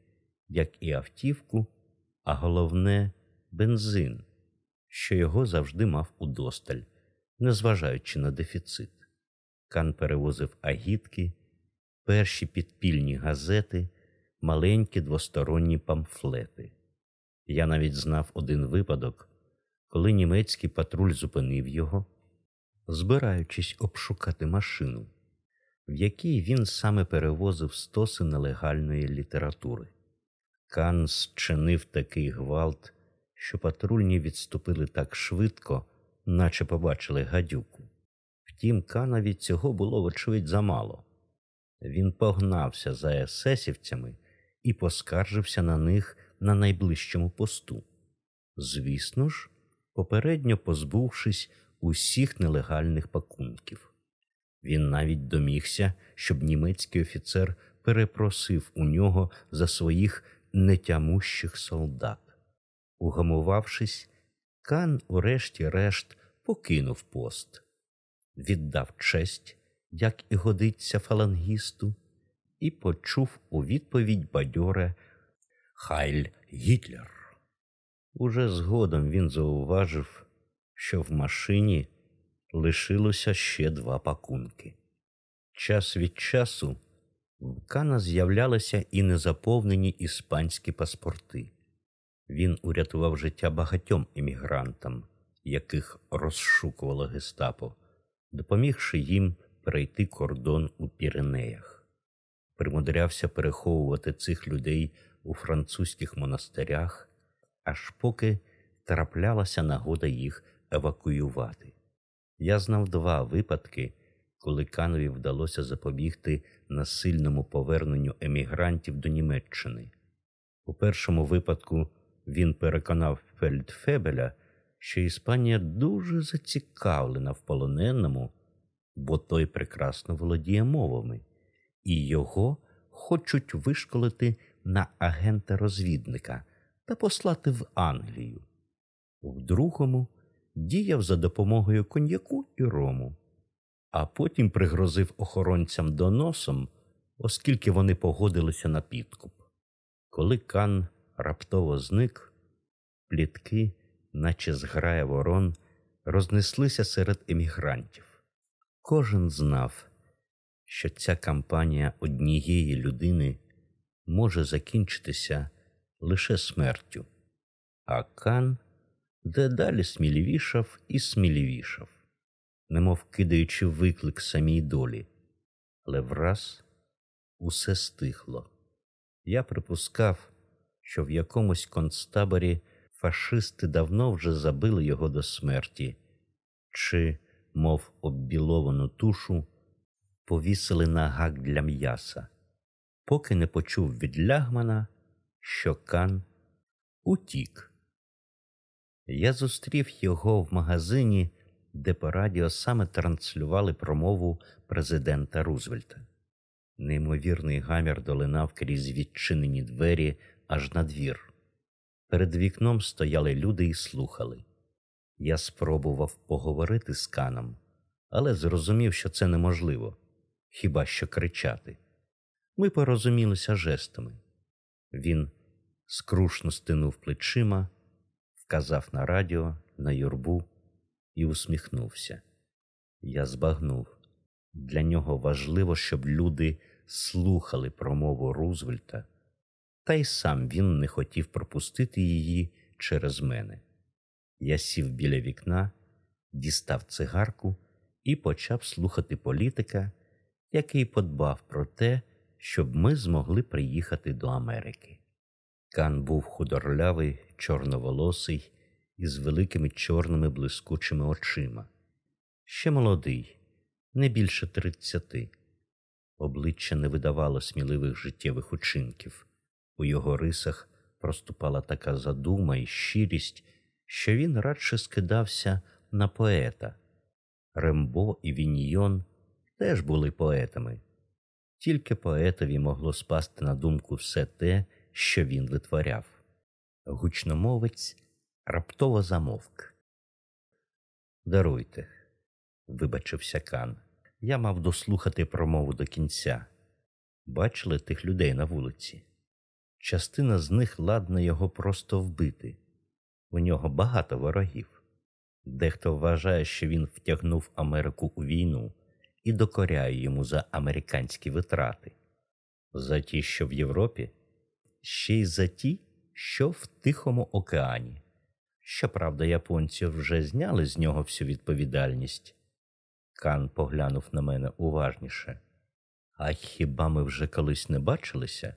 як і автівку, а головне бензин, що його завжди мав удосталь, незважаючи на дефіцит. Кан перевозив агітки, перші підпільні газети, маленькі двосторонні памфлети. Я навіть знав один випадок, коли німецький патруль зупинив його, збираючись обшукати машину, в якій він саме перевозив стоси нелегальної літератури. Кан зчинив такий гвалт, що патрульні відступили так швидко, наче побачили гадюку. Втім, Кана від цього було, вочевидь, замало. Він погнався за есесівцями і поскаржився на них на найближчому посту. Звісно ж, попередньо позбувшись усіх нелегальних пакунків. Він навіть домігся, щоб німецький офіцер перепросив у нього за своїх нетямущих солдат. Угамувавшись, Кан, урешті-решт, покинув пост, віддав честь, як і годиться фалангісту, і почув у відповідь бадьоре Хайль Гітлер. Уже згодом він зауважив, що в машині лишилося ще два пакунки. Час від часу в Кана з'являлися і незаповнені іспанські паспорти. Він урятував життя багатьом емігрантам, яких розшукувало гестапо, допомігши їм перейти кордон у Піренеях. Примудрявся переховувати цих людей у французьких монастирях, аж поки траплялася нагода їх евакуювати. Я знав два випадки, коли Канові вдалося запобігти насильному поверненню емігрантів до Німеччини. У першому випадку він переконав Фельдфебеля, що Іспанія дуже зацікавлена в полоненому, бо той прекрасно володіє мовами, і його хочуть вишколити на агента-розвідника та послати в Англію. В другому діяв за допомогою коньяку і рому, а потім пригрозив охоронцям доносом, оскільки вони погодилися на підкуп. Коли Кан раптово зник, плітки, наче зграя ворон, рознеслися серед емігрантів. Кожен знав, що ця кампанія однієї людини може закінчитися лише смертю, а Кан дедалі сміливішав і сміливішав, немов кидаючи виклик самій долі, але враз усе стихло. Я припускав, що в якомусь концтаборі фашисти давно вже забили його до смерті, чи, мов оббіловану тушу, повісили на гак для м'яса, поки не почув від лягмана, що Кан утік. Я зустрів його в магазині, де по радіо саме транслювали промову президента Рузвельта. Неймовірний гамір долинав крізь відчинені двері аж на двір. Перед вікном стояли люди і слухали. Я спробував поговорити з Каном, але зрозумів, що це неможливо, хіба що кричати. Ми порозумілися жестами. Він скрушно стинув плечима, вказав на радіо, на юрбу і усміхнувся. Я збагнув. Для нього важливо, щоб люди слухали промову Рузвельта, та й сам він не хотів пропустити її через мене. Я сів біля вікна, дістав цигарку і почав слухати політика, який подбав про те, щоб ми змогли приїхати до Америки. Кан був худорлявий, чорноволосий, із великими чорними блискучими очима. Ще молодий, не більше тридцяти. Обличчя не видавало сміливих життєвих учинків. У його рисах проступала така задума і щирість, що він радше скидався на поета. Рембо і Віньйон теж були поетами. Тільки поетові могло спасти на думку все те, що він витворяв. Гучномовець раптово замовк. Даруйте, вибачився Кан. Я мав дослухати промову до кінця. Бачили тих людей на вулиці. Частина з них ладна його просто вбити. У нього багато ворогів. Дехто вважає, що він втягнув Америку у війну і докоряє йому за американські витрати, за ті, що в Європі, ще й за ті, що в Тихому океані. Щоправда, японці вже зняли з нього всю відповідальність. Кан поглянув на мене уважніше. А хіба ми вже колись не бачилися?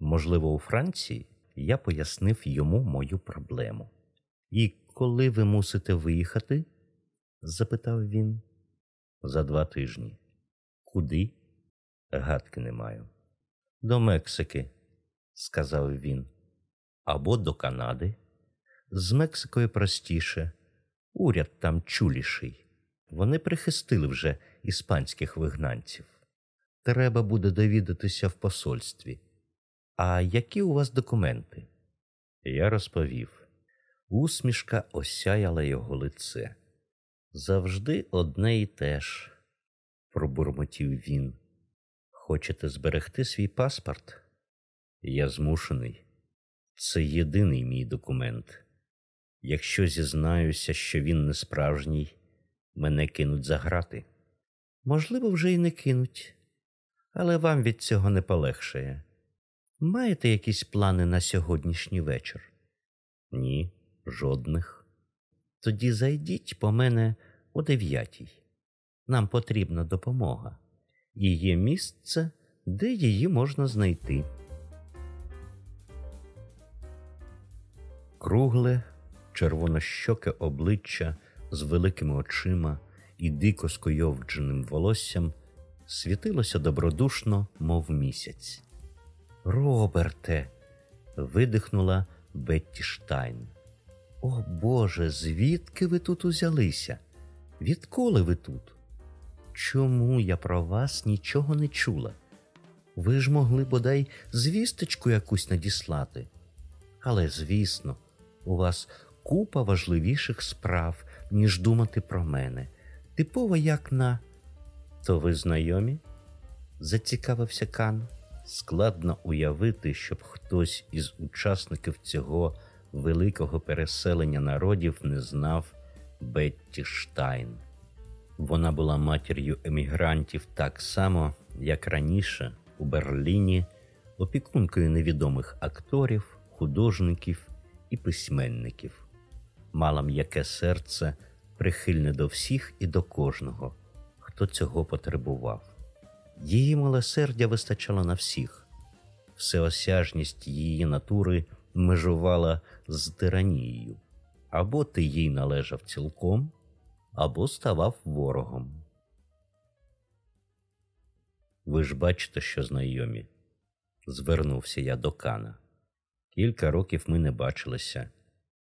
Можливо, у Франції я пояснив йому мою проблему. І коли ви мусите виїхати? запитав він. За два тижні. Куди? Гадки не маю. До Мексики, сказав він. Або до Канади. З Мексикою простіше. Уряд там чуліший. Вони прихистили вже іспанських вигнанців. Треба буде довідатися в посольстві. А які у вас документи? Я розповів. Усмішка осяяла його лице. Завжди одне і те ж, пробурмотів він. Хочете зберегти свій паспорт? Я змушений. Це єдиний мій документ. Якщо зізнаюся, що він не справжній, мене кинуть за грати. Можливо, вже й не кинуть, але вам від цього не полегшає. Маєте якісь плани на сьогоднішній вечір? Ні, жодних. Тоді зайдіть по мене о дев'ятій. Нам потрібна допомога, і є місце, де її можна знайти. Кругле, червонощоке обличчя з великими очима і дико скойовдженим волоссям світилося добродушно, мов місяць. Роберте. видихнула Бетті Штайн. О Боже, звідки ви тут узялися? Відколи ви тут? Чому я про вас нічого не чула? Ви ж могли бодай звісточку якусь надіслати. Але, звісно, у вас купа важливіших справ, ніж думати про мене. Типово як на. То ви знайомі? зацікавився Кан. Складно уявити, щоб хтось із учасників цього великого переселення народів не знав Бетті Штайн. Вона була матір'ю емігрантів так само, як раніше у Берліні, опікункою невідомих акторів, художників і письменників, мала м'яке серце, прихильне до всіх і до кожного, хто цього потребував. Її милосердя вистачало на всіх, всеосяжність її натури межувала з тиранією, або ти їй належав цілком, або ставав ворогом. Ви ж бачите, що знайомі, звернувся я до Кана. Кілька років ми не бачилися,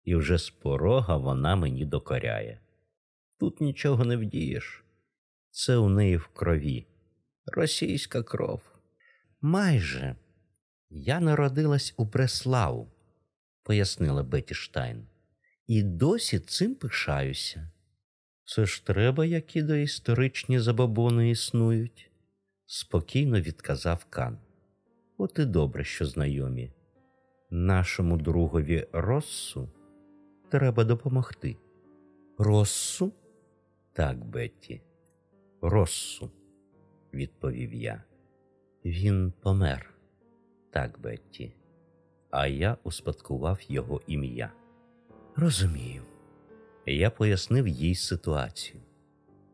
і вже з порога вона мені докоряє. Тут нічого не вдієш. Це у неї в крові, російська кров. Майже я народилась у Бреславу, пояснила Беті Штайн, і досі цим пишаюся. Це ж треба, які доісторичні забобони існують, спокійно відказав Кан. От і добре, що знайомі. Нашому другові Россу треба допомогти. Россу? Так, Бетті, Россу, відповів я. Він помер. Так, Бетті, а я успадкував його ім'я. Розумію. Я пояснив їй ситуацію.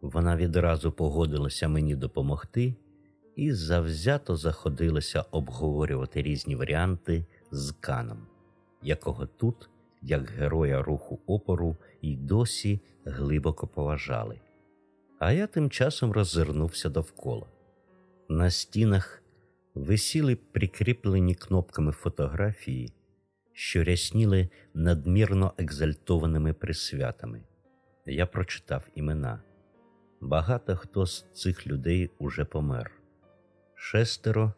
Вона відразу погодилася мені допомогти і завзято заходилася обговорювати різні варіанти з Каном, якого тут, як героя руху опору, й досі глибоко поважали. А я тим часом роззирнувся довкола. На стінах висіли прикріплені кнопками фотографії, що рясніли надмірно екзальтованими присвятами. Я прочитав імена. Багато хто з цих людей уже помер. Шестеро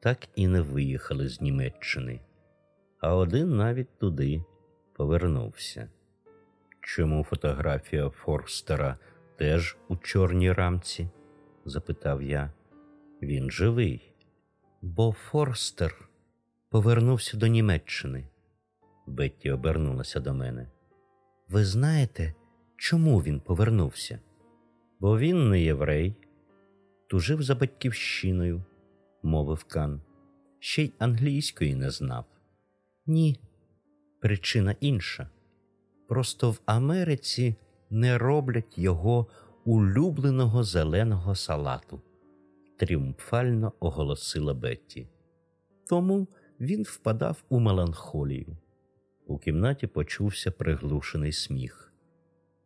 так і не виїхали з Німеччини, а один навіть туди повернувся. Чому фотографія Форстера теж у чорній рамці? запитав я. Він живий, бо Форстер повернувся до Німеччини. Бетті обернулася до мене. Ви знаєте, чому він повернувся? Бо він не єврей, тужив за батьківщиною, мовив Кан, ще й англійської не знав. Ні, причина інша. Просто в Америці не роблять його улюбленого зеленого салату, тріумфально оголосила Бетті. Тому він впадав у меланхолію. У кімнаті почувся приглушений сміх.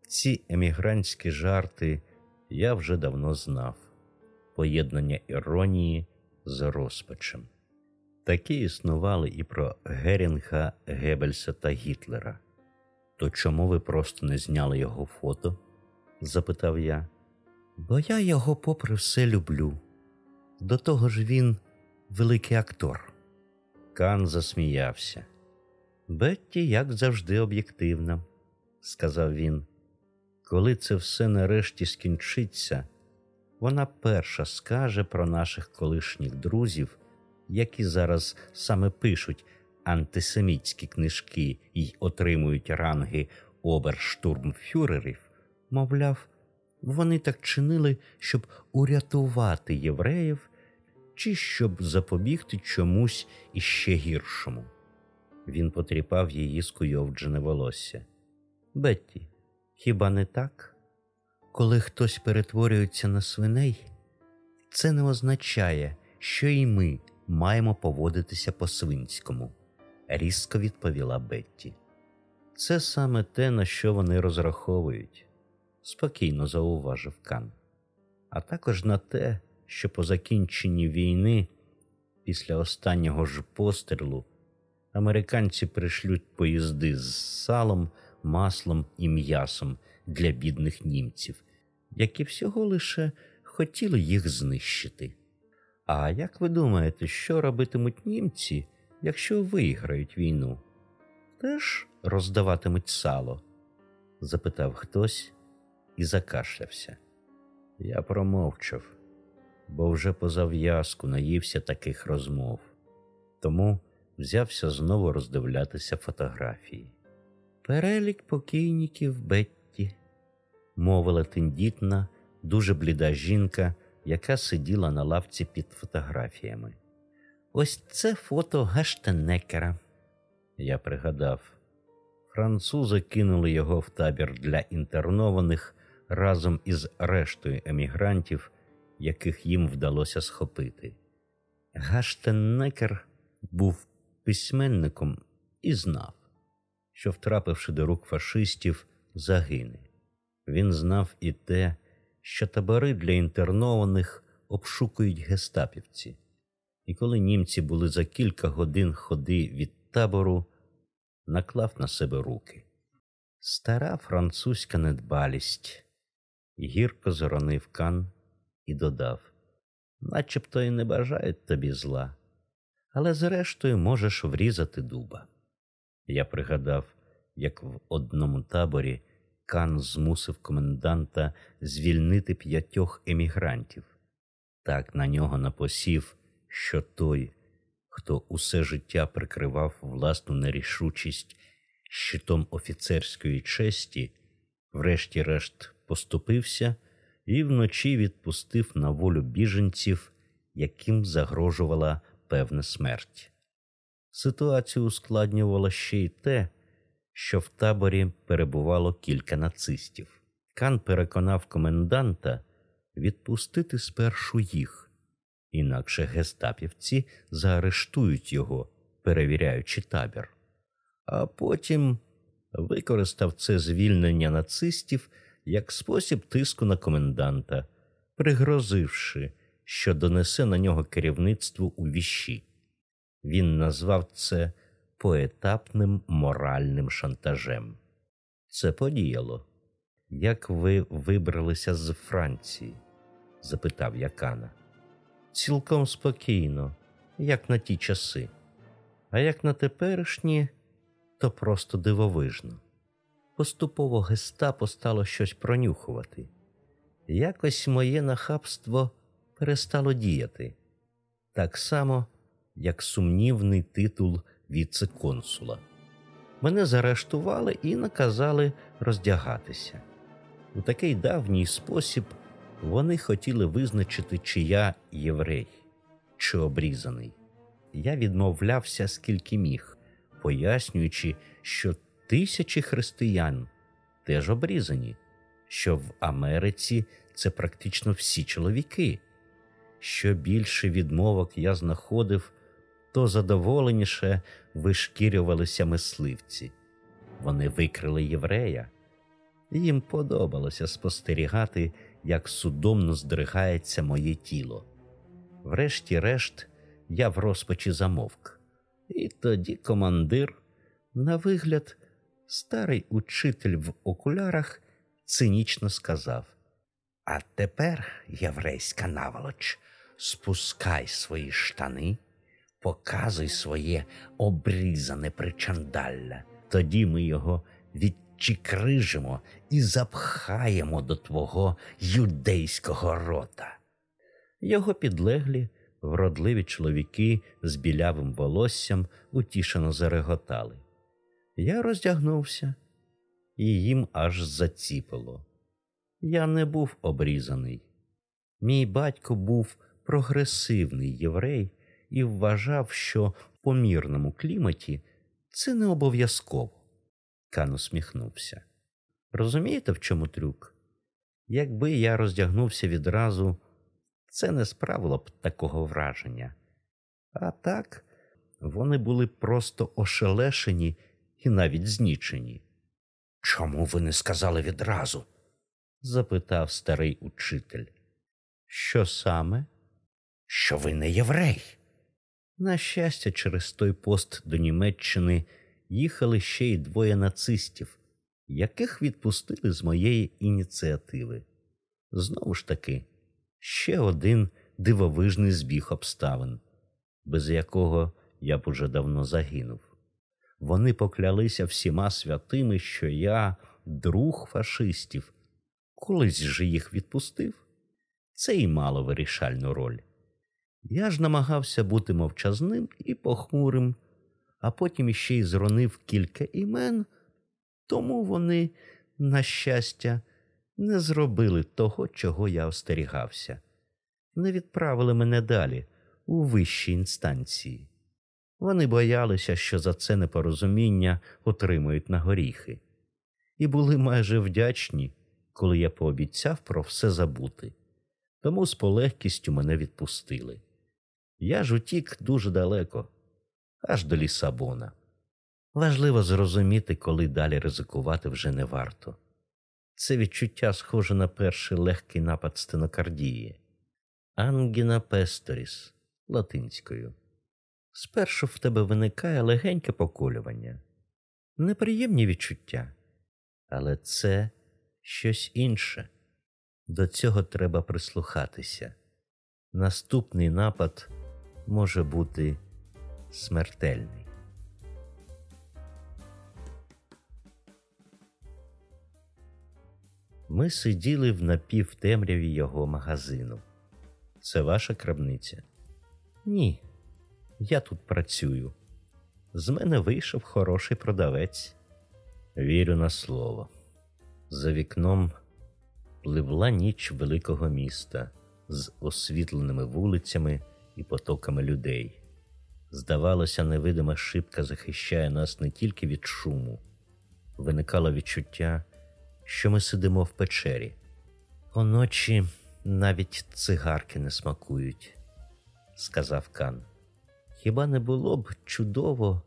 Ці емігрантські жарти я вже давно знав поєднання іронії з розпачем. Такі існували і про Герінга, Геббельса та Гітлера. То чому ви просто не зняли його фото? запитав я. Бо я його, попри все, люблю. До того ж він великий актор. Кан засміявся. Бетті, як завжди, об'єктивна, сказав він. Коли це все нарешті скінчиться, вона перша скаже про наших колишніх друзів, які зараз саме пишуть антисемітські книжки і отримують ранги оберштурмфюрерів, мовляв, вони так чинили, щоб урятувати євреїв чи щоб запобігти чомусь іще гіршому. Він потріпав її скуйовджене волосся. Бетті, хіба не так? Коли хтось перетворюється на свиней, це не означає, що і ми маємо поводитися по-свинському, різко відповіла Бетті. Це саме те, на що вони розраховують, спокійно зауважив Кан, а також на те, що по закінченні війни, після останнього ж пострілу, американці пришлють поїзди з салом, маслом і м'ясом для бідних німців, які всього лише хотіли їх знищити. А як ви думаєте, що робитимуть німці, якщо виграють війну? Теж роздаватимуть сало? запитав хтось і закашлявся. Я промовчав, бо вже по зав'язку наївся таких розмов, тому взявся знову роздивлятися фотографії. Перелік покійників Бетті, мовила тендітна, дуже бліда жінка, яка сиділа на лавці під фотографіями. Ось це фото Гаштенекера. Я пригадав, французи кинули його в табір для інтернованих разом із рештою емігрантів, яких їм вдалося схопити. Гаштеннекер був письменником і знав, що, втрапивши до рук фашистів, загине. Він знав і те, що табори для інтернованих обшукують гестапівці, і коли німці були за кілька годин ходи від табору, наклав на себе руки. Стара французька недбалість, гірко зоронив кан і додав, начебто й не бажають тобі зла, але зрештою можеш врізати дуба. Я пригадав, як в одному таборі Кан змусив коменданта звільнити п'ятьох емігрантів. Так на нього напосів, що той, хто усе життя прикривав власну нерішучість щитом офіцерської честі, врешті-решт поступився і вночі відпустив на волю біженців, яким загрожувала певна смерть. Ситуацію ускладнювало ще й те, що в таборі перебувало кілька нацистів. Кан переконав коменданта відпустити спершу їх, інакше гестапівці заарештують його, перевіряючи табір, а потім використав це звільнення нацистів як спосіб тиску на коменданта, пригрозивши, що донесе на нього керівництво у віщі. Він назвав це поетапним моральним шантажем. Це подіяло. Як ви вибралися з Франції? запитав я Кана. Цілком спокійно, як на ті часи. А як на теперішні, то просто дивовижно. Поступово гестапо стало щось пронюхувати. Якось моє нахабство перестало діяти, так само, як сумнівний титул віце-консула. Мене заарештували і наказали роздягатися. У такий давній спосіб вони хотіли визначити, чи я єврей, чи обрізаний. Я відмовлявся скільки міг, пояснюючи, що тисячі християн теж обрізані, що в Америці це практично всі чоловіки. Що більше відмовок я знаходив, то задоволеніше вишкірювалися мисливці. Вони викрили єврея. Їм подобалося спостерігати, як судомно здригається моє тіло. Врешті-решт, я в розпачі замовк. І тоді командир, на вигляд, старий учитель в окулярах, цинічно сказав: А тепер, єврейська наволоч, спускай свої штани, показуй своє обрізане причандалля. Тоді ми його відчикрижимо і запхаємо до твого юдейського рота. Його підлеглі, вродливі чоловіки з білявим волоссям утішено зареготали. Я роздягнувся, і їм аж заціпило. Я не був обрізаний. Мій батько був прогресивний єврей і вважав, що в помірному кліматі це не обов'язково. Кан усміхнувся. Розумієте, в чому трюк? Якби я роздягнувся відразу, це не справило б такого враження. А так, вони були просто ошелешені і навіть знічені. Чому ви не сказали відразу? запитав старий учитель. Що саме? Що ви не єврей? На щастя, через той пост до Німеччини їхали ще й двоє нацистів, яких відпустили з моєї ініціативи. Знову ж таки, ще один дивовижний збіг обставин, без якого я б уже давно загинув. Вони поклялися всіма святими, що я друг фашистів. Колись же їх відпустив. Це й мало вирішальну роль. Я ж намагався бути мовчазним і похмурим, а потім іще й зронив кілька імен, тому вони, на щастя, не зробили того, чого я остерігався, не відправили мене далі у вищі інстанції. Вони боялися, що за це непорозуміння отримують на горіхи, і були майже вдячні, коли я пообіцяв про все забути, тому з полегкістю мене відпустили. Я ж утік дуже далеко, аж до Лісабона. Важливо зрозуміти, коли далі ризикувати вже не варто. Це відчуття схоже на перший легкий напад стенокардії, ангіна песторіс латинською. Спершу в тебе виникає легеньке поколювання, неприємні відчуття, але це щось інше. До цього треба прислухатися. Наступний напад може бути смертельний. Ми сиділи в напівтемряві його магазину. Це ваша крамниця? Ні. Я тут працюю. З мене вийшов хороший продавець. Вірю на слово. За вікном пливла ніч великого міста з освітленими вулицями і потоками людей. Здавалося, невидима шибка захищає нас не тільки від шуму, виникало відчуття, що ми сидимо в печері. Оночі навіть цигарки не смакують, сказав Кан. Хіба не було б чудово,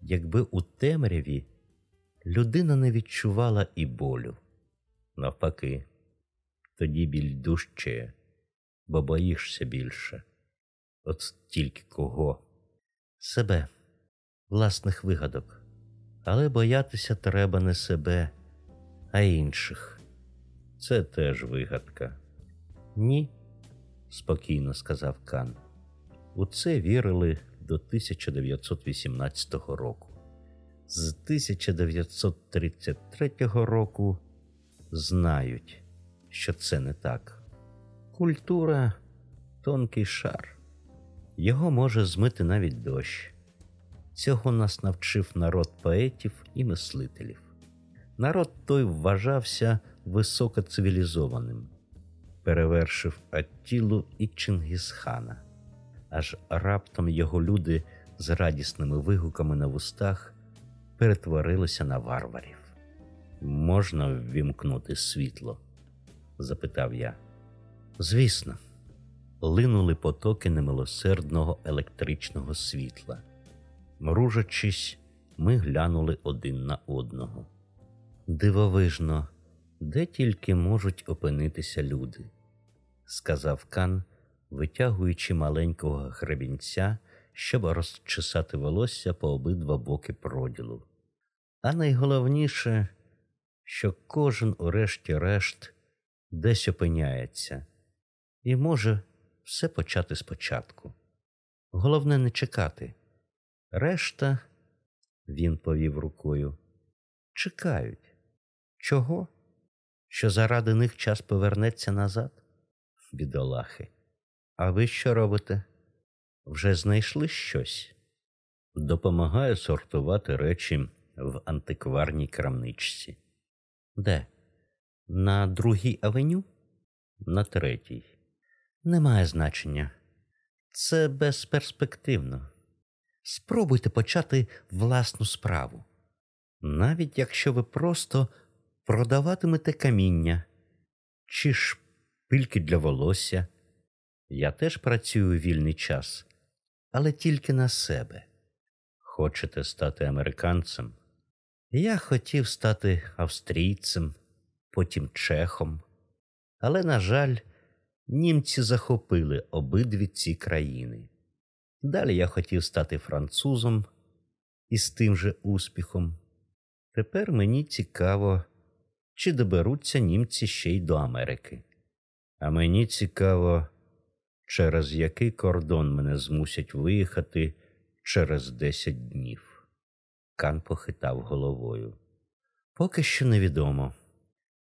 якби у темряві людина не відчувала і болю? Навпаки, тоді біль дужчає, бо боїшся більше. От тільки кого? Себе, власних вигадок. Але боятися треба не себе, а інших. Це теж вигадка. Ні, спокійно сказав Кан. У це вірили до 1918 року. З 1933 року знають, що це не так. Культура тонкий шар, його може змити навіть дощ. Цього нас навчив народ поетів і мислителів. Народ той вважався високоцивілізованим, перевершив Аттілу і Чингісхана, аж раптом його люди з радісними вигуками на вустах перетворилися на варварів. Можна ввімкнути світло? запитав я. Звісно, линули потоки немилосердного електричного світла. Мружачись, ми глянули один на одного. Дивовижно, де тільки можуть опинитися люди, сказав Кан, витягуючи маленького гребінця, щоб розчесати волосся по обидва боки проділу. А найголовніше, що кожен, урешті-решт, десь опиняється і може все почати спочатку. Головне не чекати. Решта, він повів рукою, чекають. Чого? Що заради них час повернеться назад? Бідолахи. А ви що робите? Вже знайшли щось? Допомагаю сортувати речі в антикварній крамничці. Де? На другій авеню? На третій. Немає значення. Це безперспективно. Спробуйте почати власну справу. Навіть якщо ви просто продаватимете каміння чи шпильки для волосся. Я теж працюю вільний час, але тільки на себе. Хочете стати американцем? Я хотів стати австрійцем, потім чехом. Але, на жаль, німці захопили обидві ці країни. Далі я хотів стати французом і з тим же успіхом. Тепер мені цікаво, чи доберуться німці ще й до Америки. А мені цікаво, через який кордон мене змусять виїхати через десять днів. Кан похитав головою. Поки що невідомо.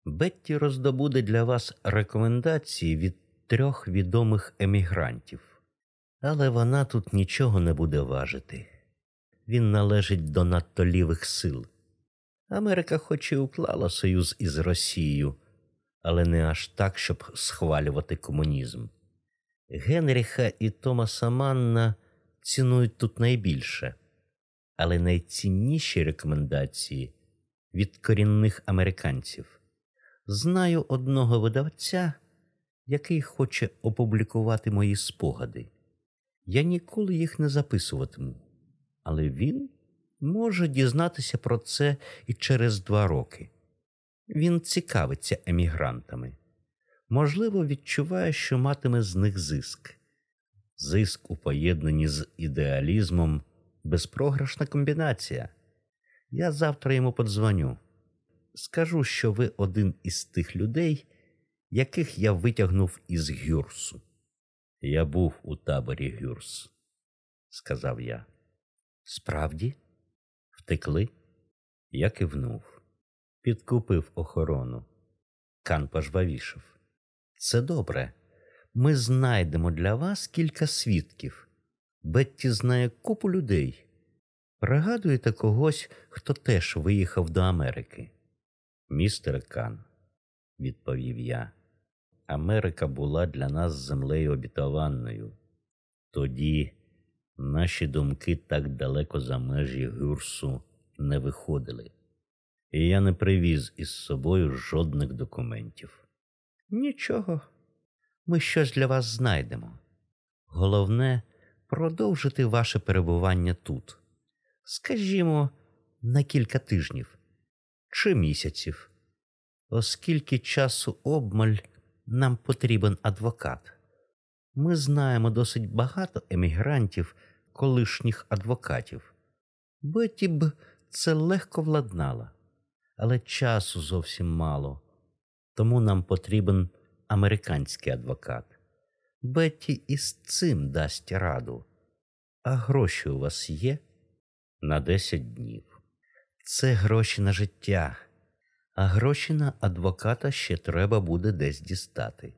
Бетті роздобуде для вас рекомендації від трьох відомих емігрантів, але вона тут нічого не буде важити. Він належить до надто лівих сил. Америка хоч і уклала союз із Росією, але не аж так, щоб схвалювати комунізм. Генріха і Томаса Манна цінують тут найбільше, але найцінніші рекомендації від корінних американців. Знаю одного видавця, який хоче опублікувати мої спогади. Я ніколи їх не записуватиму, але він може дізнатися про це і через два роки. Він цікавиться емігрантами. Можливо, відчуває, що матиме з них зиск. Зиск у поєднанні з ідеалізмом безпрограшна комбінація. Я завтра йому подзвоню. Скажу, що ви один із тих людей, яких я витягнув із Гюрсу. Я був у таборі Гюрс, сказав я. Справді, втекли? Я кивнув, підкупив охорону. Кан пожвавішав. Це добре. Ми знайдемо для вас кілька свідків. Бетті знає купу людей. Пригадуєте когось, хто теж виїхав до Америки? Містер Кан, відповів я. Америка була для нас землею обітованою. Тоді наші думки так далеко за межі гюрсу не виходили, і я не привіз із собою жодних документів. Нічого, ми щось для вас знайдемо. Головне продовжити ваше перебування тут, скажімо, на кілька тижнів чи місяців, оскільки часу обмаль нам потрібен адвокат. Ми знаємо досить багато емігрантів, колишніх адвокатів. Беті б це легко владнала, але часу зовсім мало, тому нам потрібен американський адвокат. Бетті із цим дасть раду. А гроші у вас є на 10 днів. Це гроші на життя, а гроші на адвоката ще треба буде десь дістати.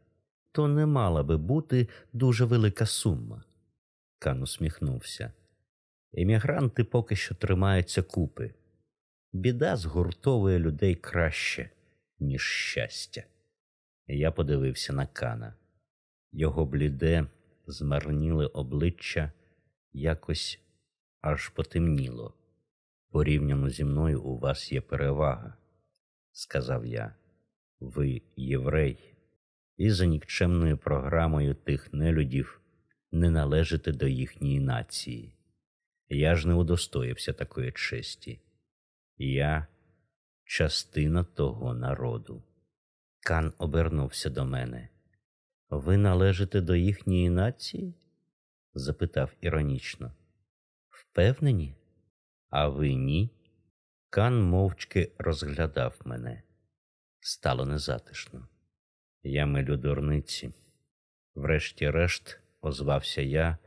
То не мала би бути дуже велика сума. Кан усміхнувся. Емігранти поки що тримаються купи. Біда згуртовує людей краще, ніж щастя. Я подивився на Кана. Його бліде, змарніле обличчя якось аж потемніло. Порівняно зі мною у вас є перевага, сказав я. Ви єврей, і за нікчемною програмою тих нелюдів не належите до їхньої нації. Я ж не удостоївся такої честі. Я частина того народу. Кан обернувся до мене. Ви належите до їхньої нації? запитав іронічно. Впевнені? А ви ні? Кан мовчки розглядав мене. Стало незатишно. Я милю дурниці. Врешті-решт, озвався я,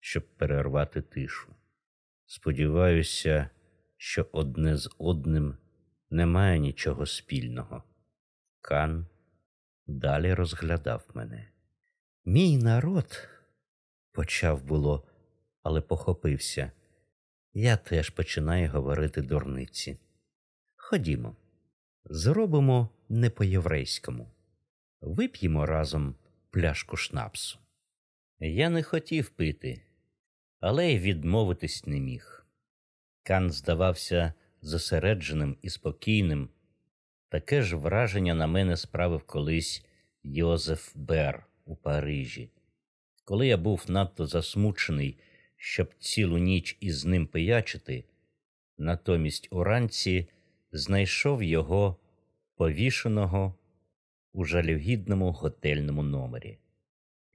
щоб перервати тишу. Сподіваюся, що одне з одним немає нічого спільного. Кан далі розглядав мене. Мій народ, почав було, але похопився. Я теж починаю говорити дурниці. Ходімо, зробимо не по-єврейському. Вип'ємо разом пляшку шнапсу. Я не хотів пити, але й відмовитись не міг. Кан здавався зосередженим і спокійним. Таке ж враження на мене справив колись Йозеф Бер у Парижі. Коли я був надто засмучений, щоб цілу ніч із ним пиячити, натомість уранці знайшов його повішеного у жалюгідному готельному номері.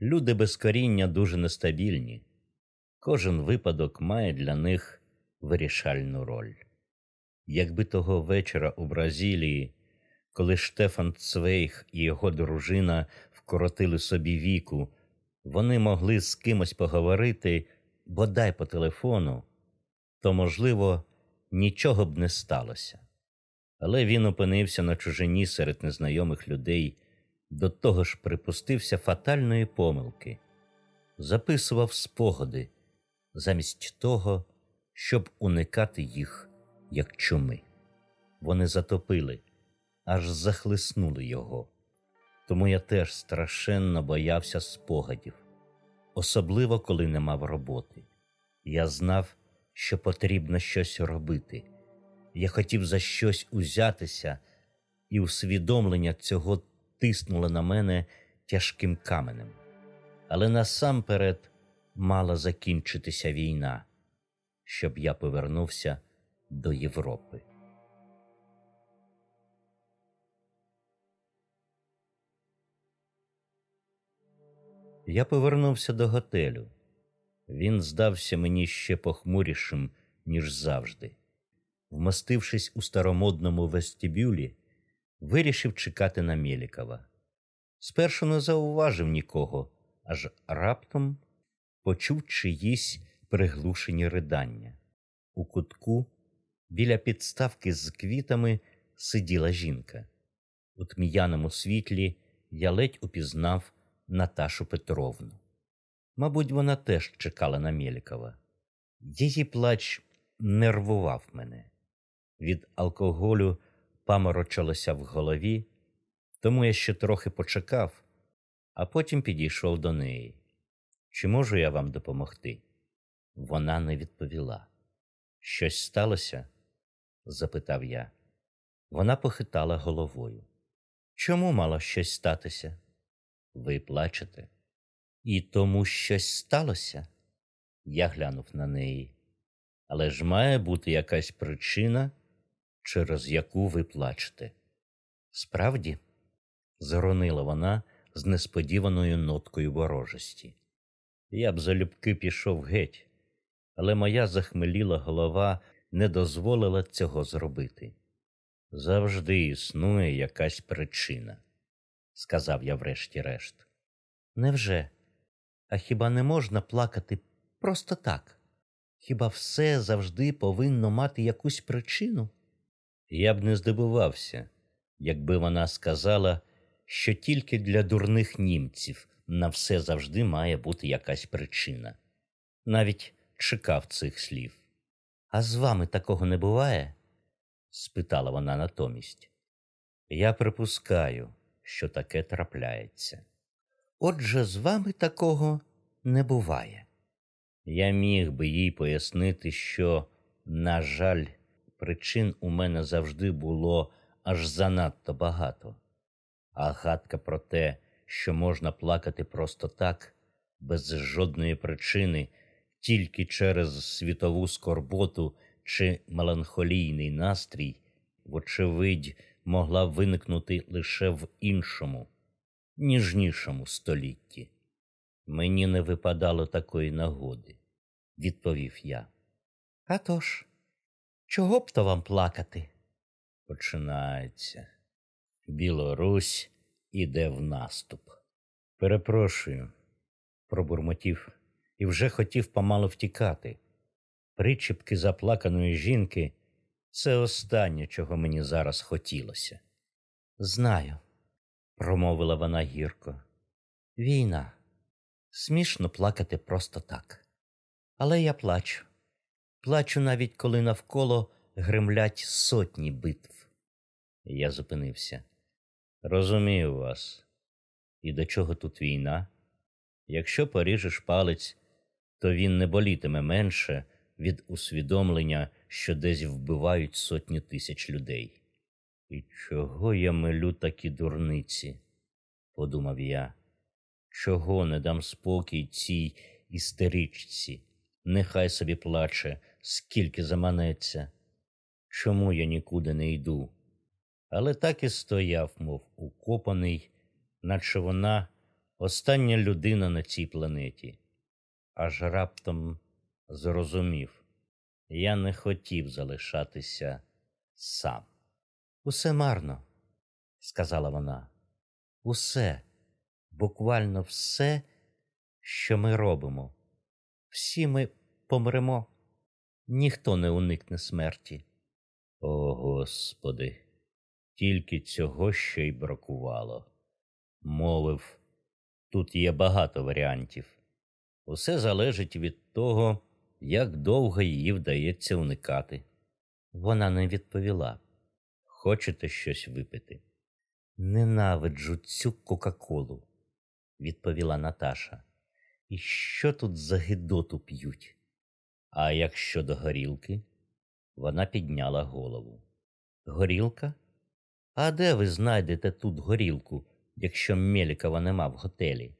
Люди без коріння дуже нестабільні. Кожен випадок має для них вирішальну роль. Якби того вечора у Бразилії, коли Штефан Цвейх і його дружина вкоротили собі віку, вони могли з кимось поговорити, бодай по телефону, то, можливо, нічого б не сталося. Але він опинився на чужині серед незнайомих людей, до того ж припустився фатальної помилки, записував спогади замість того, щоб уникати їх, як чуми. Вони затопили, аж захлиснули його. Тому я теж страшенно боявся спогадів, особливо коли не мав роботи. Я знав, що потрібно щось робити. Я хотів за щось узятися, і усвідомлення цього тиснуло на мене тяжким каменем. Але насамперед мала закінчитися війна, щоб я повернувся до Європи. Я повернувся до готелю. Він здався мені ще похмурішим, ніж завжди. Вмостившись у старомодному вестибюлі, вирішив чекати на Мєлікова. Спершу не зауважив нікого, аж раптом почув чиїсь приглушені ридання. У кутку біля підставки з квітами сиділа жінка. У тміяному світлі я ледь упізнав Наташу Петровну. Мабуть, вона теж чекала на Мєлікова. Її плач нервував мене. Від алкоголю паморочилося в голові, тому я ще трохи почекав, а потім підійшов до неї. Чи можу я вам допомогти? Вона не відповіла. Щось сталося? запитав я. Вона похитала головою. Чому мало щось статися? Ви плачете? І тому щось сталося? Я глянув на неї. Але ж має бути якась причина, через яку ви плачете. Справді, заронила вона з несподіваною ноткою ворожості. Я б залюбки пішов геть, але моя захмеліла голова не дозволила цього зробити. Завжди існує якась причина, сказав я врешті-решт. Невже? А хіба не можна плакати просто так? Хіба все завжди повинно мати якусь причину? Я б не здивувався, якби вона сказала, що тільки для дурних німців на все завжди має бути якась причина. Навіть чекав цих слів. А з вами такого не буває? спитала вона натомість. Я припускаю, що таке трапляється. Отже, з вами такого не буває. Я міг би їй пояснити, що, на жаль, причин у мене завжди було аж занадто багато, а гадка про те, що можна плакати просто так, без жодної причини, тільки через світову скорботу чи меланхолійний настрій, вочевидь, могла виникнути лише в іншому, ніжнішому столітті. Мені не випадало такої нагоди, відповів я. «А тож, чого б то вам плакати? Починається. Білорусь іде в наступ. Перепрошую, пробурмотів і вже хотів помало втікати. Причіпки заплаканої жінки це останнє, чого мені зараз хотілося. Знаю, промовила вона гірко. Війна. Смішно плакати просто так. Але я плачу. Плачу навіть коли навколо гремлять сотні битв. Я зупинився. Розумію вас. І до чого тут війна? Якщо поріжеш палець, то він не болітиме менше від усвідомлення, що десь вбивають сотні тисяч людей. І чого я милю такі дурниці? подумав я. Чого не дам спокій цій істеричці? Нехай собі плаче, скільки заманеться. Чому я нікуди не йду? Але так і стояв, мов укопаний, наче вона остання людина на цій планеті. Аж раптом зрозумів, я не хотів залишатися сам. Усе марно, сказала вона. Усе, буквально все, що ми робимо. Всі ми помремо, ніхто не уникне смерті. О Господи, тільки цього ще й бракувало. Мовив, тут є багато варіантів. Усе залежить від того, як довго її вдається уникати. Вона не відповіла. Хочете щось випити? Ненавиджу цю Кока-Колу, відповіла Наташа. І що тут за гидоту п'ють? А як щодо горілки? Вона підняла голову. Горілка? А де ви знайдете тут горілку, якщо Мелікова нема в готелі?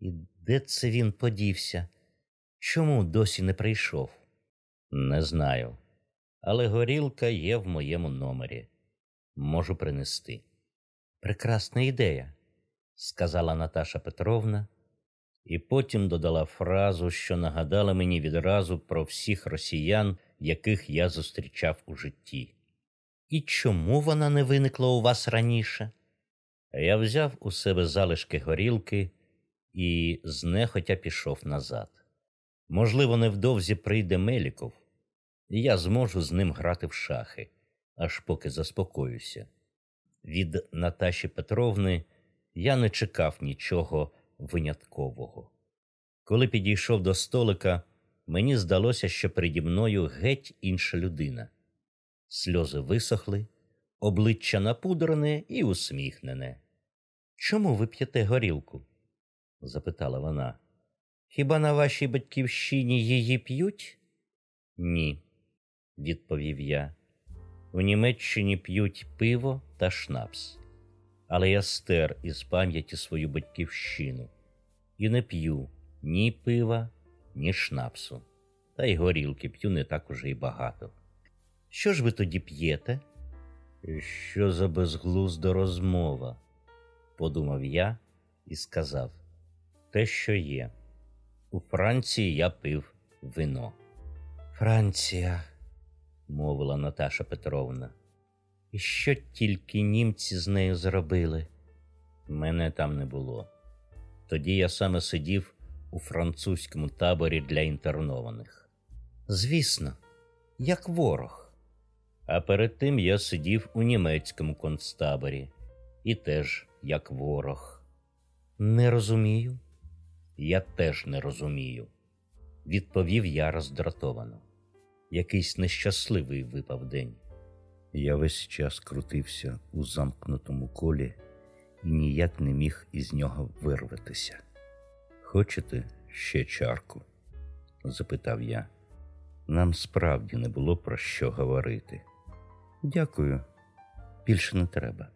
І де це він подівся? Чому досі не прийшов? Не знаю. Але горілка є в моєму номері. Можу принести. Прекрасна ідея, сказала Наташа Петровна, і потім додала фразу, що нагадала мені відразу про всіх росіян, яких я зустрічав у житті. І чому вона не виникла у вас раніше? Я взяв у себе залишки горілки і знехотя пішов назад. Можливо, невдовзі прийде Меліков, і я зможу з ним грати в шахи, аж поки заспокоюся. Від Наташі Петровни я не чекав нічого виняткового. Коли підійшов до столика, мені здалося, що переді мною геть інша людина. Сльози висохли, обличчя напудрене і усміхнене. Чому ви п'єте горілку? запитала вона. Хіба на вашій батьківщині її п'ють? Ні, відповів я. В Німеччині п'ють пиво та шнапс, але я стер із пам'яті свою батьківщину і не п'ю ні пива, ні шнапсу, та й горілки п'ю не так уже й багато. Що ж ви тоді п'єте? Що за безглузда розмова? подумав я і сказав те, що є. У Франції я пив вино. Франція, мовила Наташа Петровна. І що тільки німці з нею зробили? Мене там не було. Тоді я саме сидів у французькому таборі для інтернованих. Звісно, як ворог. А перед тим я сидів у німецькому концтаборі і теж як ворог. Не розумію. Я теж не розумію. відповів я роздратовано. Якийсь нещасливий випав день. Я весь час крутився у замкнутому колі і ніяк не міг із нього вирватися. Хочете ще чарку? запитав я. Нам справді не було про що говорити. Дякую, більше не треба.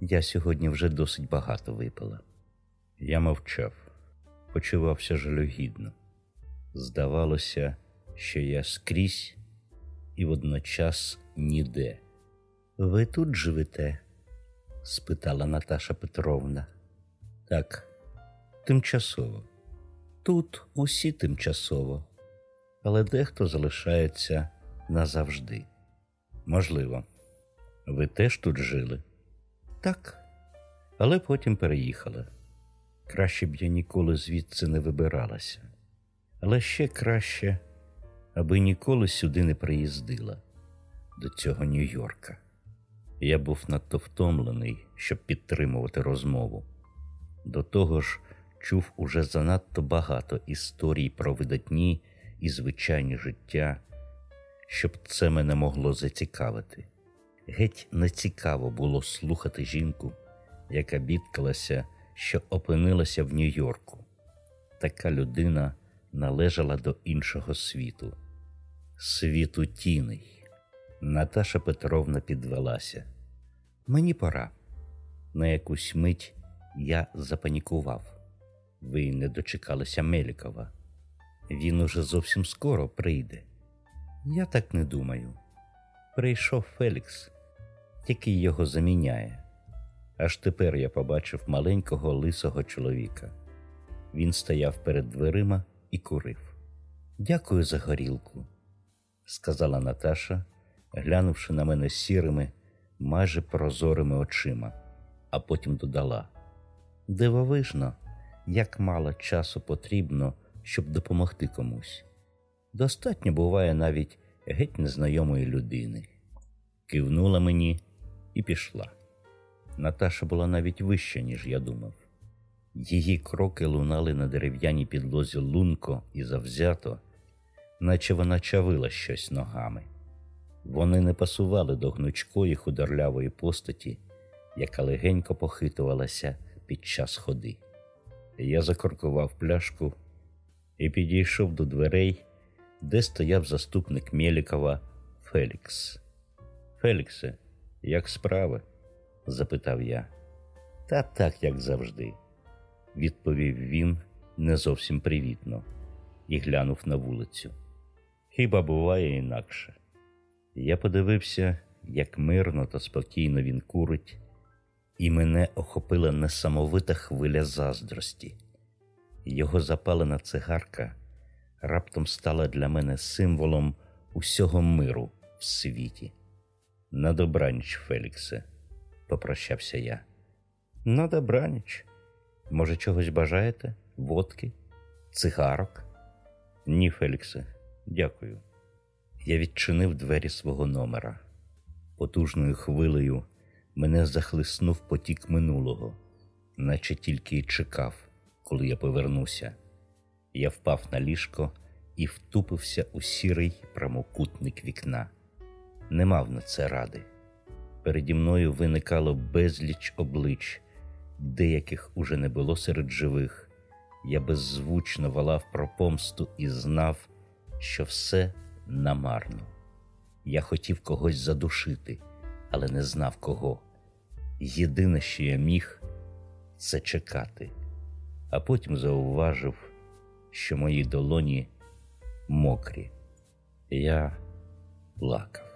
Я сьогодні вже досить багато випила. Я мовчав, почувався жалюгідно. Здавалося, що я скрізь і водночас ніде. Ви тут живете? спитала Наташа Петровна. Так, тимчасово. Тут усі тимчасово, але дехто залишається назавжди. Можливо, ви теж тут жили? Так, але потім переїхали. Краще б я ніколи звідси не вибиралася, але ще краще, аби ніколи сюди не приїздила до цього Нью-Йорка. Я був надто втомлений, щоб підтримувати розмову. До того ж, чув уже занадто багато історій про видатні і звичайні життя, щоб це мене могло зацікавити. Геть нецікаво було слухати жінку, яка бідкалася, що опинилася в Нью-Йорку. Така людина належала до іншого світу, світу тіней. Наташа Петровна підвелася. Мені пора. На якусь мить я запанікував. Ви не дочекалися Мелікова. Він уже зовсім скоро прийде. Я так не думаю. Прийшов Фелікс, який його заміняє. Аж тепер я побачив маленького лисого чоловіка. Він стояв перед дверима і курив. Дякую за горілку, сказала Наташа, глянувши на мене сірими, майже прозорими очима, а потім додала: Дивовижно, як мало часу потрібно, щоб допомогти комусь. Достатньо буває навіть геть незнайомої людини. Кивнула мені і пішла. Наташа була навіть вища, ніж я думав. Її кроки лунали на дерев'яній підлозі лунко і завзято, наче вона чавила щось ногами. Вони не пасували до гнучкої худорлявої постаті, яка легенько похитувалася під час ходи. Я закоркував пляшку і підійшов до дверей, де стояв заступник Мєлікова Фелікс. Феліксе, як справи? Запитав я. Та так, як завжди, відповів він не зовсім привітно і глянув на вулицю. Хіба буває інакше? Я подивився, як мирно та спокійно він курить, і мене охопила несамовита хвиля заздрості. Його запалена цигарка раптом стала для мене символом усього миру в світі. На добраніч, Феліксе, попрощався я. На добраніч. Може, чогось бажаєте? Водки? Цигарок? Ні, Феліксе, дякую. Я відчинив двері свого номера. Потужною хвилею мене захлиснув потік минулого, наче тільки й чекав, коли я повернуся. Я впав на ліжко і втупився у сірий прямокутник вікна. Не мав на це ради. Переді мною виникало безліч облич, деяких уже не було серед живих. Я беззвучно волав про помсту і знав, що все намарно. Я хотів когось задушити, але не знав кого. Єдине, що я міг, це чекати, а потім зауважив, що мої долоні мокрі. Я плакав.